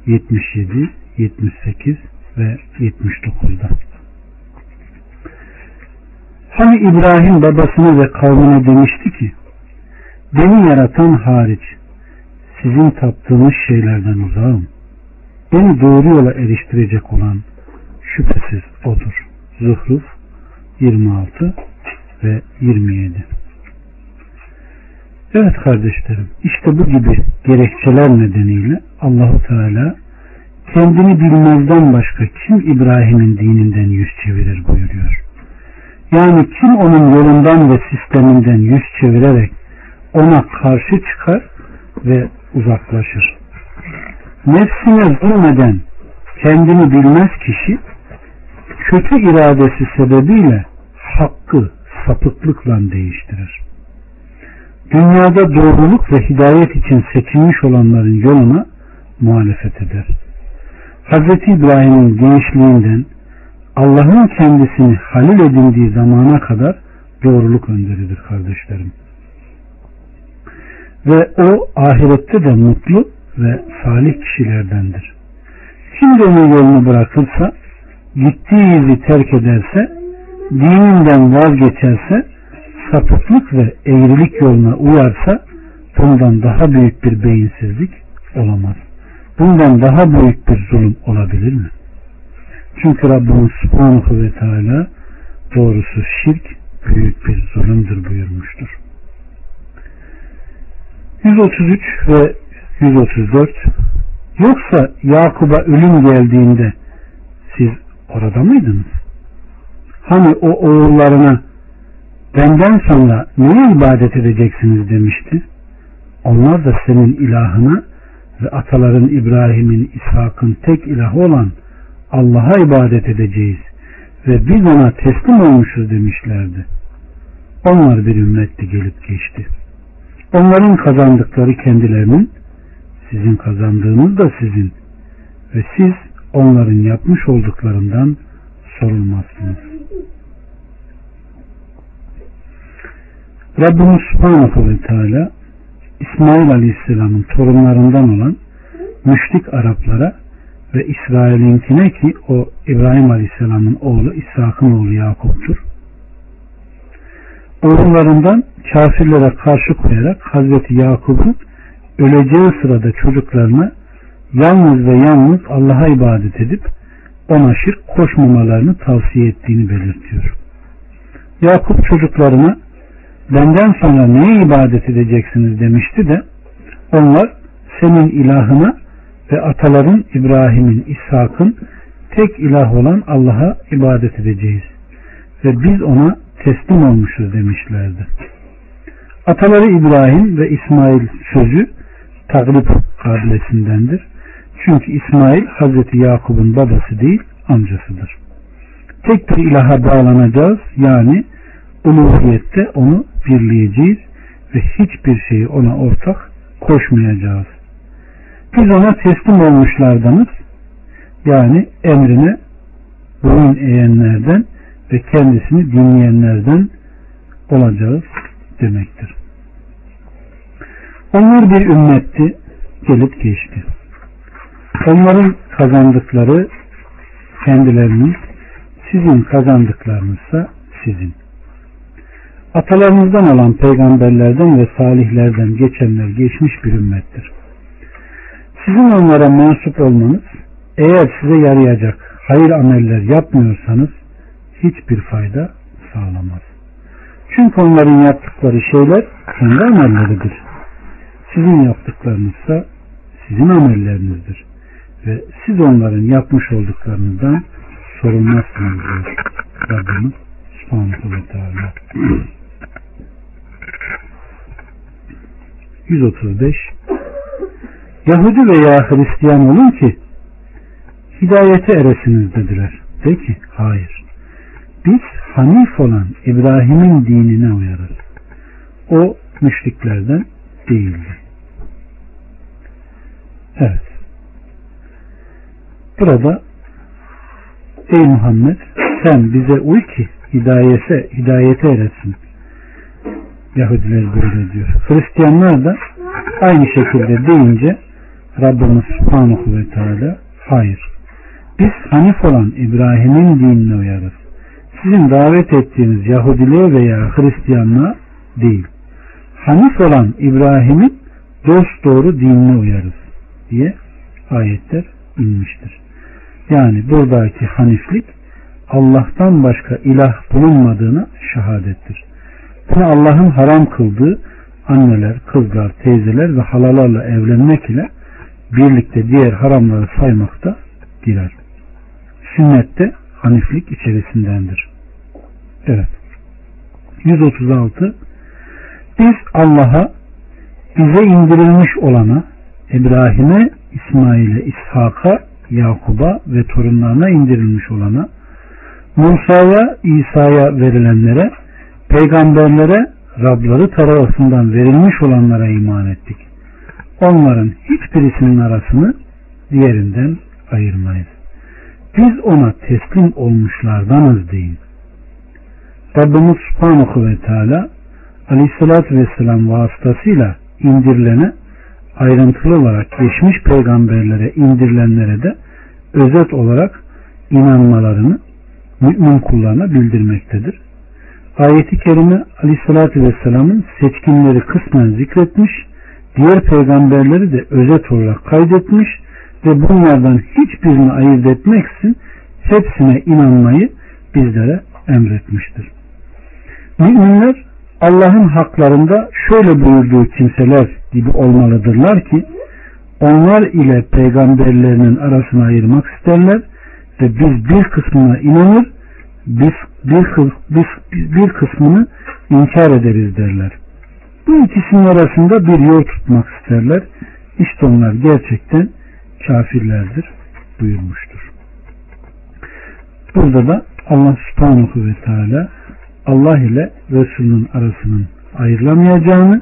77, 78 ve 79'da. Hani İbrahim babasına ve kavmine demişti ki beni yaratan hariç sizin taptığınız şeylerden uzağım. Beni doğru yola eriştirecek olan şüphesiz odur. Zuhruf 26 ve 27 Evet kardeşlerim işte bu gibi gerekçeler nedeniyle Allahu Teala kendini bilmezden başka kim İbrahim'in dininden yüz çevirir buyuruyor. Yani kim onun yolundan ve sisteminden yüz çevirerek ona karşı çıkar ve uzaklaşır. Nefsine zulmeden kendini bilmez kişi kötü iradesi sebebiyle hakkı sapıklıkla değiştirir. Dünyada doğruluk ve hidayet için seçilmiş olanların yoluna muhalefet eder. Hz. İbrahim'in gençliğinden Allah'ın kendisini halil edindiği zamana kadar doğruluk önderidir kardeşlerim. Ve o ahirette de mutlu ve salih kişilerdendir. Kim de onun yolunu bırakırsa, gittiği izi terk ederse, dininden vazgeçerse, sapıklık ve eğrilik yoluna uyarsa, bundan daha büyük bir beyinsizlik olamaz. Bundan daha büyük bir zulüm olabilir mi? Çünkü Rabbimiz Subhanahu ve Teala doğrusu şirk büyük bir zulümdür buyurmuştur. 133 ve 134 Yoksa Yakub'a ölüm geldiğinde siz orada mıydınız? Hani o oğullarına benden sonra neye ibadet edeceksiniz demişti. Onlar da senin ilahına ve ataların İbrahim'in, İshak'ın tek ilahı olan Allah'a ibadet edeceğiz ve biz ona teslim olmuşuz demişlerdi. Onlar bir ümmetti gelip geçti. Onların kazandıkları kendilerinin, sizin kazandığınız da sizin ve siz onların yapmış olduklarından sorulmazsınız. Rabbimiz Subhanahu ve Teala İsmail Aleyhisselam'ın torunlarından olan müşrik Araplara ve İsrail'inkine ki o İbrahim Aleyhisselam'ın oğlu İshak'ın oğlu Yakup'tur. Oğullarından kafirlere karşı koyarak Hazreti Yakup'un öleceği sırada çocuklarına yalnız ve yalnız Allah'a ibadet edip ona şirk koşmamalarını tavsiye ettiğini belirtiyor. Yakup çocuklarına benden sonra neye ibadet edeceksiniz demişti de onlar senin ilahına ve ataların İbrahim'in, İshak'ın tek ilah olan Allah'a ibadet edeceğiz. Ve biz ona teslim olmuşuz demişlerdi. Ataları İbrahim ve İsmail sözü tagrip kabilesindendir. Çünkü İsmail Hazreti Yakup'un babası değil amcasıdır. Tek bir ilaha bağlanacağız yani uluhiyette onu birleyeceğiz ve hiçbir şeyi ona ortak koşmayacağız. Biz ona teslim olmuşlardanız. Yani emrine boyun eğenlerden ve kendisini dinleyenlerden olacağız demektir. Onlar bir ümmetti, gelip geçti. Onların kazandıkları kendilerinin, sizin kazandıklarınızsa sizin. Atalarınızdan olan peygamberlerden ve salihlerden geçenler geçmiş bir ümmettir. Sizin onlara mensup olmanız eğer size yarayacak hayır ameller yapmıyorsanız hiçbir fayda sağlamaz. Çünkü onların yaptıkları şeyler kendi amelleridir. Sizin yaptıklarınızsa sizin amellerinizdir. Ve siz onların yapmış olduklarınızdan sorulmazsınız diyor Rabbimiz Subhanahu ve Teala. 135 Yahudi veya Hristiyan olun ki hidayete eresiniz dediler. De ki hayır. Biz Hanif olan İbrahim'in dinine uyarız. O müşriklerden değildi. Evet. Burada Ey Muhammed sen bize uy ki hidayete, hidayete eresin. Yahudiler böyle diyor. Hristiyanlar da aynı şekilde deyince Rabbimiz Subhanahu ve Teala hayır. Biz Hanif olan İbrahim'in dinine uyarız. Sizin davet ettiğiniz Yahudiliğe veya Hristiyanlığa değil. Hanif olan İbrahim'in dost doğru dinine uyarız diye ayetler inmiştir. Yani buradaki haniflik Allah'tan başka ilah bulunmadığına şehadettir. Bunu Allah'ın haram kıldığı anneler, kızlar, teyzeler ve halalarla evlenmek ile birlikte diğer haramları saymakta girer. Sünnette haniflik içerisindendir. Evet. 136 Biz Allah'a bize indirilmiş olana İbrahim'e, İsmail'e, İshak'a, Yakub'a ve torunlarına indirilmiş olana Musa'ya, İsa'ya verilenlere, peygamberlere, Rabları tarafından verilmiş olanlara iman ettik. Onların hiçbirisinin arasını diğerinden ayırmayız. Biz ona teslim olmuşlardanız deyin. Rabbimiz Subhanahu ve Teala Aleyhisselatü Vesselam vasıtasıyla indirilene ayrıntılı olarak geçmiş peygamberlere indirilenlere de özet olarak inanmalarını mümin kullarına bildirmektedir. Ayeti kerime Aleyhisselatü Vesselam'ın seçkinleri kısmen zikretmiş, diğer peygamberleri de özet olarak kaydetmiş ve bunlardan hiçbirini ayırt etmeksin hepsine inanmayı bizlere emretmiştir. Müminler Allah'ın haklarında şöyle buyurduğu kimseler gibi olmalıdırlar ki onlar ile peygamberlerinin arasını ayırmak isterler ve biz bir kısmına inanır biz bir, biz, bir kısmını inkar ederiz derler. Bu ikisinin arasında bir yol tutmak isterler. İşte onlar gerçekten kafirlerdir buyurmuştur. Burada da Allah subhanahu ve teala Allah ile Resulünün arasının ayrılamayacağını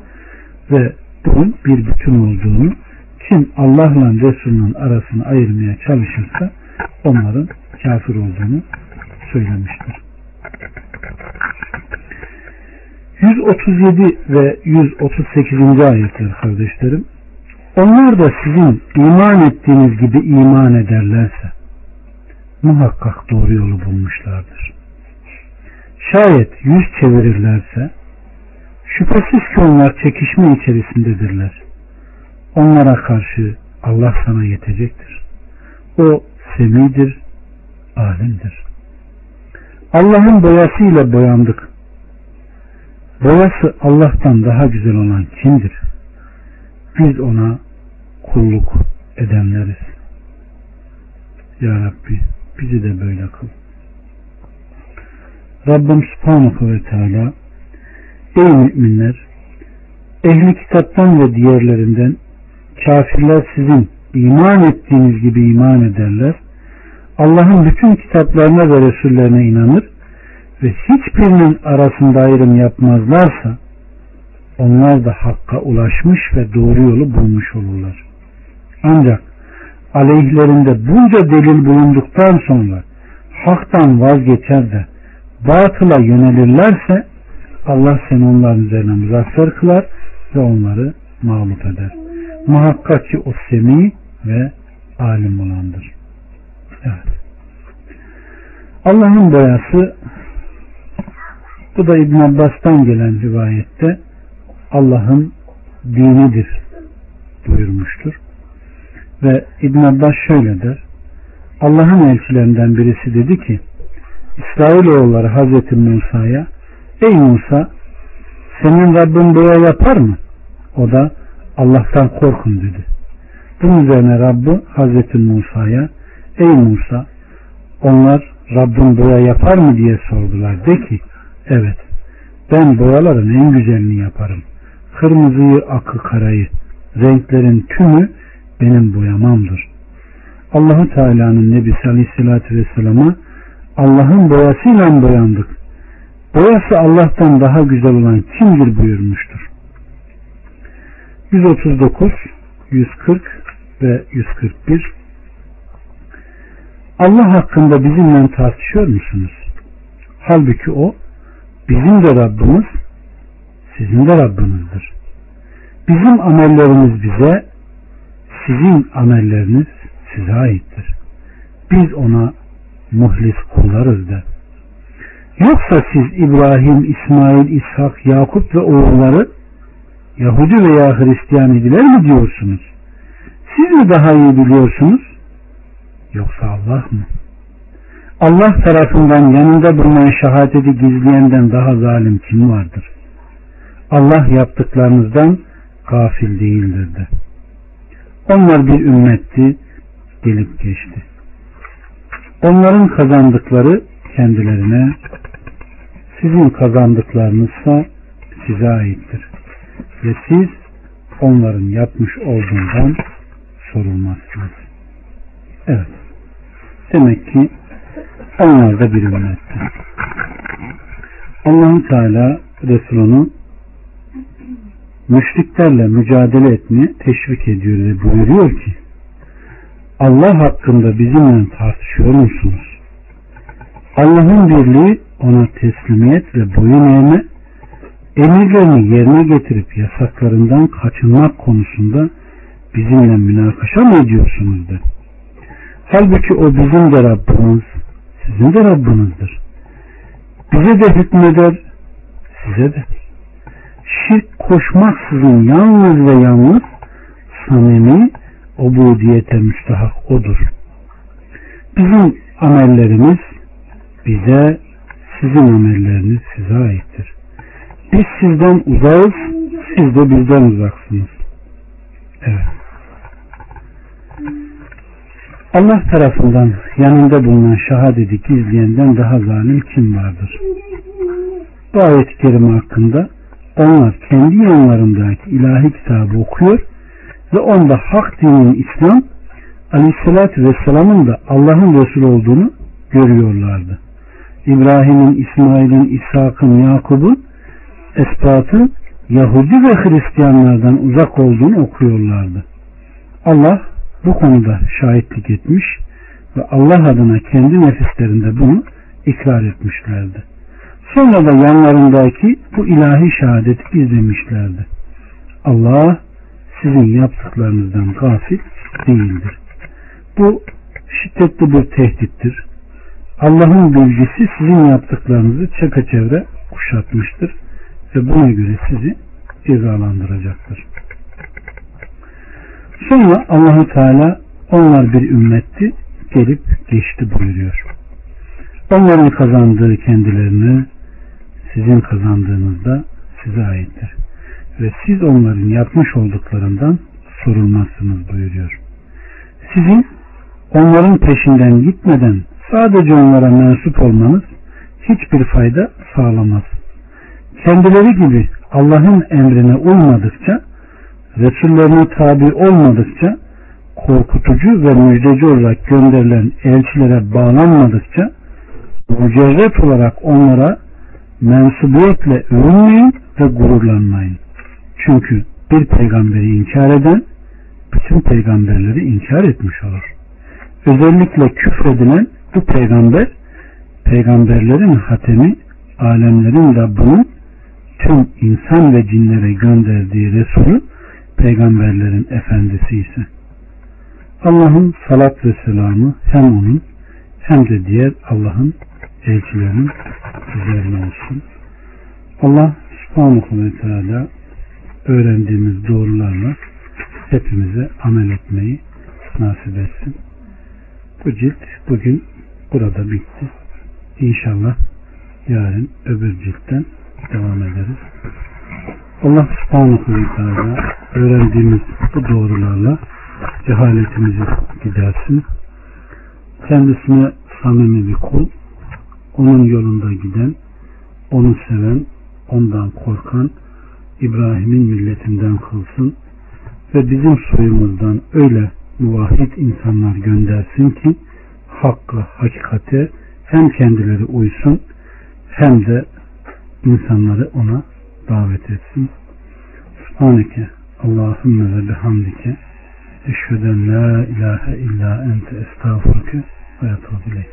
ve bunun bir bütün olduğunu kim Allah'la Resulünün arasını ayırmaya çalışırsa onların kafir olduğunu söylemiştir. 137 ve 138. ayetler kardeşlerim. Onlar da sizin iman ettiğiniz gibi iman ederlerse muhakkak doğru yolu bulmuşlardır. Şayet yüz çevirirlerse şüphesiz ki onlar çekişme içerisindedirler. Onlara karşı Allah sana yetecektir. O semidir, alimdir. Allah'ın boyasıyla boyandık. Boyası Allah'tan daha güzel olan kimdir? Biz ona kulluk edenleriz. Ya Rabbi bizi de böyle kıl. Rabbim Subhanahu ve Teala Ey müminler ehli kitaptan ve diğerlerinden kafirler sizin iman ettiğiniz gibi iman ederler. Allah'ın bütün kitaplarına ve Resullerine inanır ve hiçbirinin arasında ayrım yapmazlarsa onlar da hakka ulaşmış ve doğru yolu bulmuş olurlar. Ancak aleyhlerinde bunca delil bulunduktan sonra haktan vazgeçer de batıla yönelirlerse Allah seni onların üzerine muzaffer kılar ve onları mağlup eder. Muhakkak ki o semi ve alim olandır. Evet. Allah'ın boyası bu da İbn Abbas'tan gelen rivayette Allah'ın dinidir buyurmuştur. Ve İbn Abbas şöyle der. Allah'ın elçilerinden birisi dedi ki İsrailoğulları Hazreti Musa'ya Ey Musa senin Rabbin boya yapar mı? O da Allah'tan korkun dedi. Bunun üzerine Rabbi Hazreti Musa'ya Ey Musa onlar Rabbin boya yapar mı diye sordular. De ki evet ben boyaların en güzelini yaparım. Kırmızıyı, akı, karayı, renklerin tümü benim boyamamdır. Allahu Teala'nın Nebisi Aleyhisselatü Vesselam'a Allah'ın boyasıyla boyandık. Boyası Allah'tan daha güzel olan kimdir buyurmuştur. 139, 140 ve 141 Allah hakkında bizimle tartışıyor musunuz? Halbuki o bizim de Rabbimiz sizin de Rabbinizdir. Bizim amellerimiz bize sizin amelleriniz size aittir. Biz ona muhlis kullarız da. Yoksa siz İbrahim, İsmail, İshak, Yakup ve oğulları Yahudi veya Hristiyan idiler mi diyorsunuz? Siz mi daha iyi biliyorsunuz? Yoksa Allah mı? Allah tarafından yanında bulunan şehadeti gizleyenden daha zalim kim vardır? Allah yaptıklarınızdan gafil değildir de. Onlar bir ümmetti, gelip geçti. Onların kazandıkları kendilerine, sizin kazandıklarınızsa size aittir. Ve siz onların yapmış olduğundan sorulmazsınız. Evet. Demek ki onlar da bir ümmetti. allah Teala Resulünü müşriklerle mücadele etmeye teşvik ediyor ve buyuruyor ki Allah hakkında bizimle tartışıyor musunuz? Allah'ın birliği ona teslimiyet ve boyun eğme, emirlerini yerine getirip yasaklarından kaçınmak konusunda bizimle münakaşa mı ediyorsunuz de. Halbuki o bizim de Rabbimiz, sizin de Rabbinizdir. Bize de hükmeder, size de. Şirk koşmaksızın yalnız ve yalnız samimi ubudiyete müstahak odur. Bizim amellerimiz bize, sizin amelleriniz size aittir. Biz sizden uzağız, siz de bizden uzaksınız. Evet. Allah tarafından yanında bulunan şehadeti gizleyenden daha zalim kim vardır? Bu ayet-i kerime hakkında onlar kendi yanlarındaki ilahi kitabı okuyor ve onda hak dinin İslam Aleyhisselatü Vesselam'ın da Allah'ın Resulü olduğunu görüyorlardı. İbrahim'in, İsmail'in, İshak'ın, Yakub'un espatı Yahudi ve Hristiyanlardan uzak olduğunu okuyorlardı. Allah bu konuda şahitlik etmiş ve Allah adına kendi nefislerinde bunu ikrar etmişlerdi. Sonra da yanlarındaki bu ilahi şehadeti gizlemişlerdi. Allah sizin yaptıklarınızdan gafil değildir. Bu şiddetli bir tehdittir. Allah'ın bilgisi sizin yaptıklarınızı çepeçevre kuşatmıştır ve buna göre sizi cezalandıracaktır. Sonra Allahu Teala onlar bir ümmetti gelip geçti buyuruyor. Onların kazandığı kendilerine sizin kazandığınız da size aittir. Ve siz onların yapmış olduklarından sorulmazsınız buyuruyor. Sizin onların peşinden gitmeden sadece onlara mensup olmanız hiçbir fayda sağlamaz. Kendileri gibi Allah'ın emrine uymadıkça, Resullerine tabi olmadıkça, korkutucu ve müjdeci olarak gönderilen elçilere bağlanmadıkça, mücerret olarak onlara mensubiyetle övünmeyin ve gururlanmayın. Çünkü bir peygamberi inkar eden bütün peygamberleri inkar etmiş olur. Özellikle küfredilen bu peygamber peygamberlerin hatemi alemlerin Rabbinin tüm insan ve cinlere gönderdiği Resulü peygamberlerin efendisi ise Allah'ın salat ve selamı hem onun hem de diğer Allah'ın elçilerinin üzerine olsun. Allah subhanahu ve teala öğrendiğimiz doğrularla hepimize amel etmeyi nasip etsin. Bu cilt bugün burada bitti. İnşallah yarın öbür ciltten devam ederiz. Allah subhanahu ve teala öğrendiğimiz bu doğrularla cehaletimizi gidersin. Kendisine samimi bir kul, onun yolunda giden, onu seven, ondan korkan, İbrahim'in milletinden kılsın ve bizim soyumuzdan öyle muvahhid insanlar göndersin ki hakka, hakikate hem kendileri uysun hem de insanları ona davet etsin. Subhaneke Allahümme ve bihamdike eşheden la ilahe illa ente estağfurke ve etûbü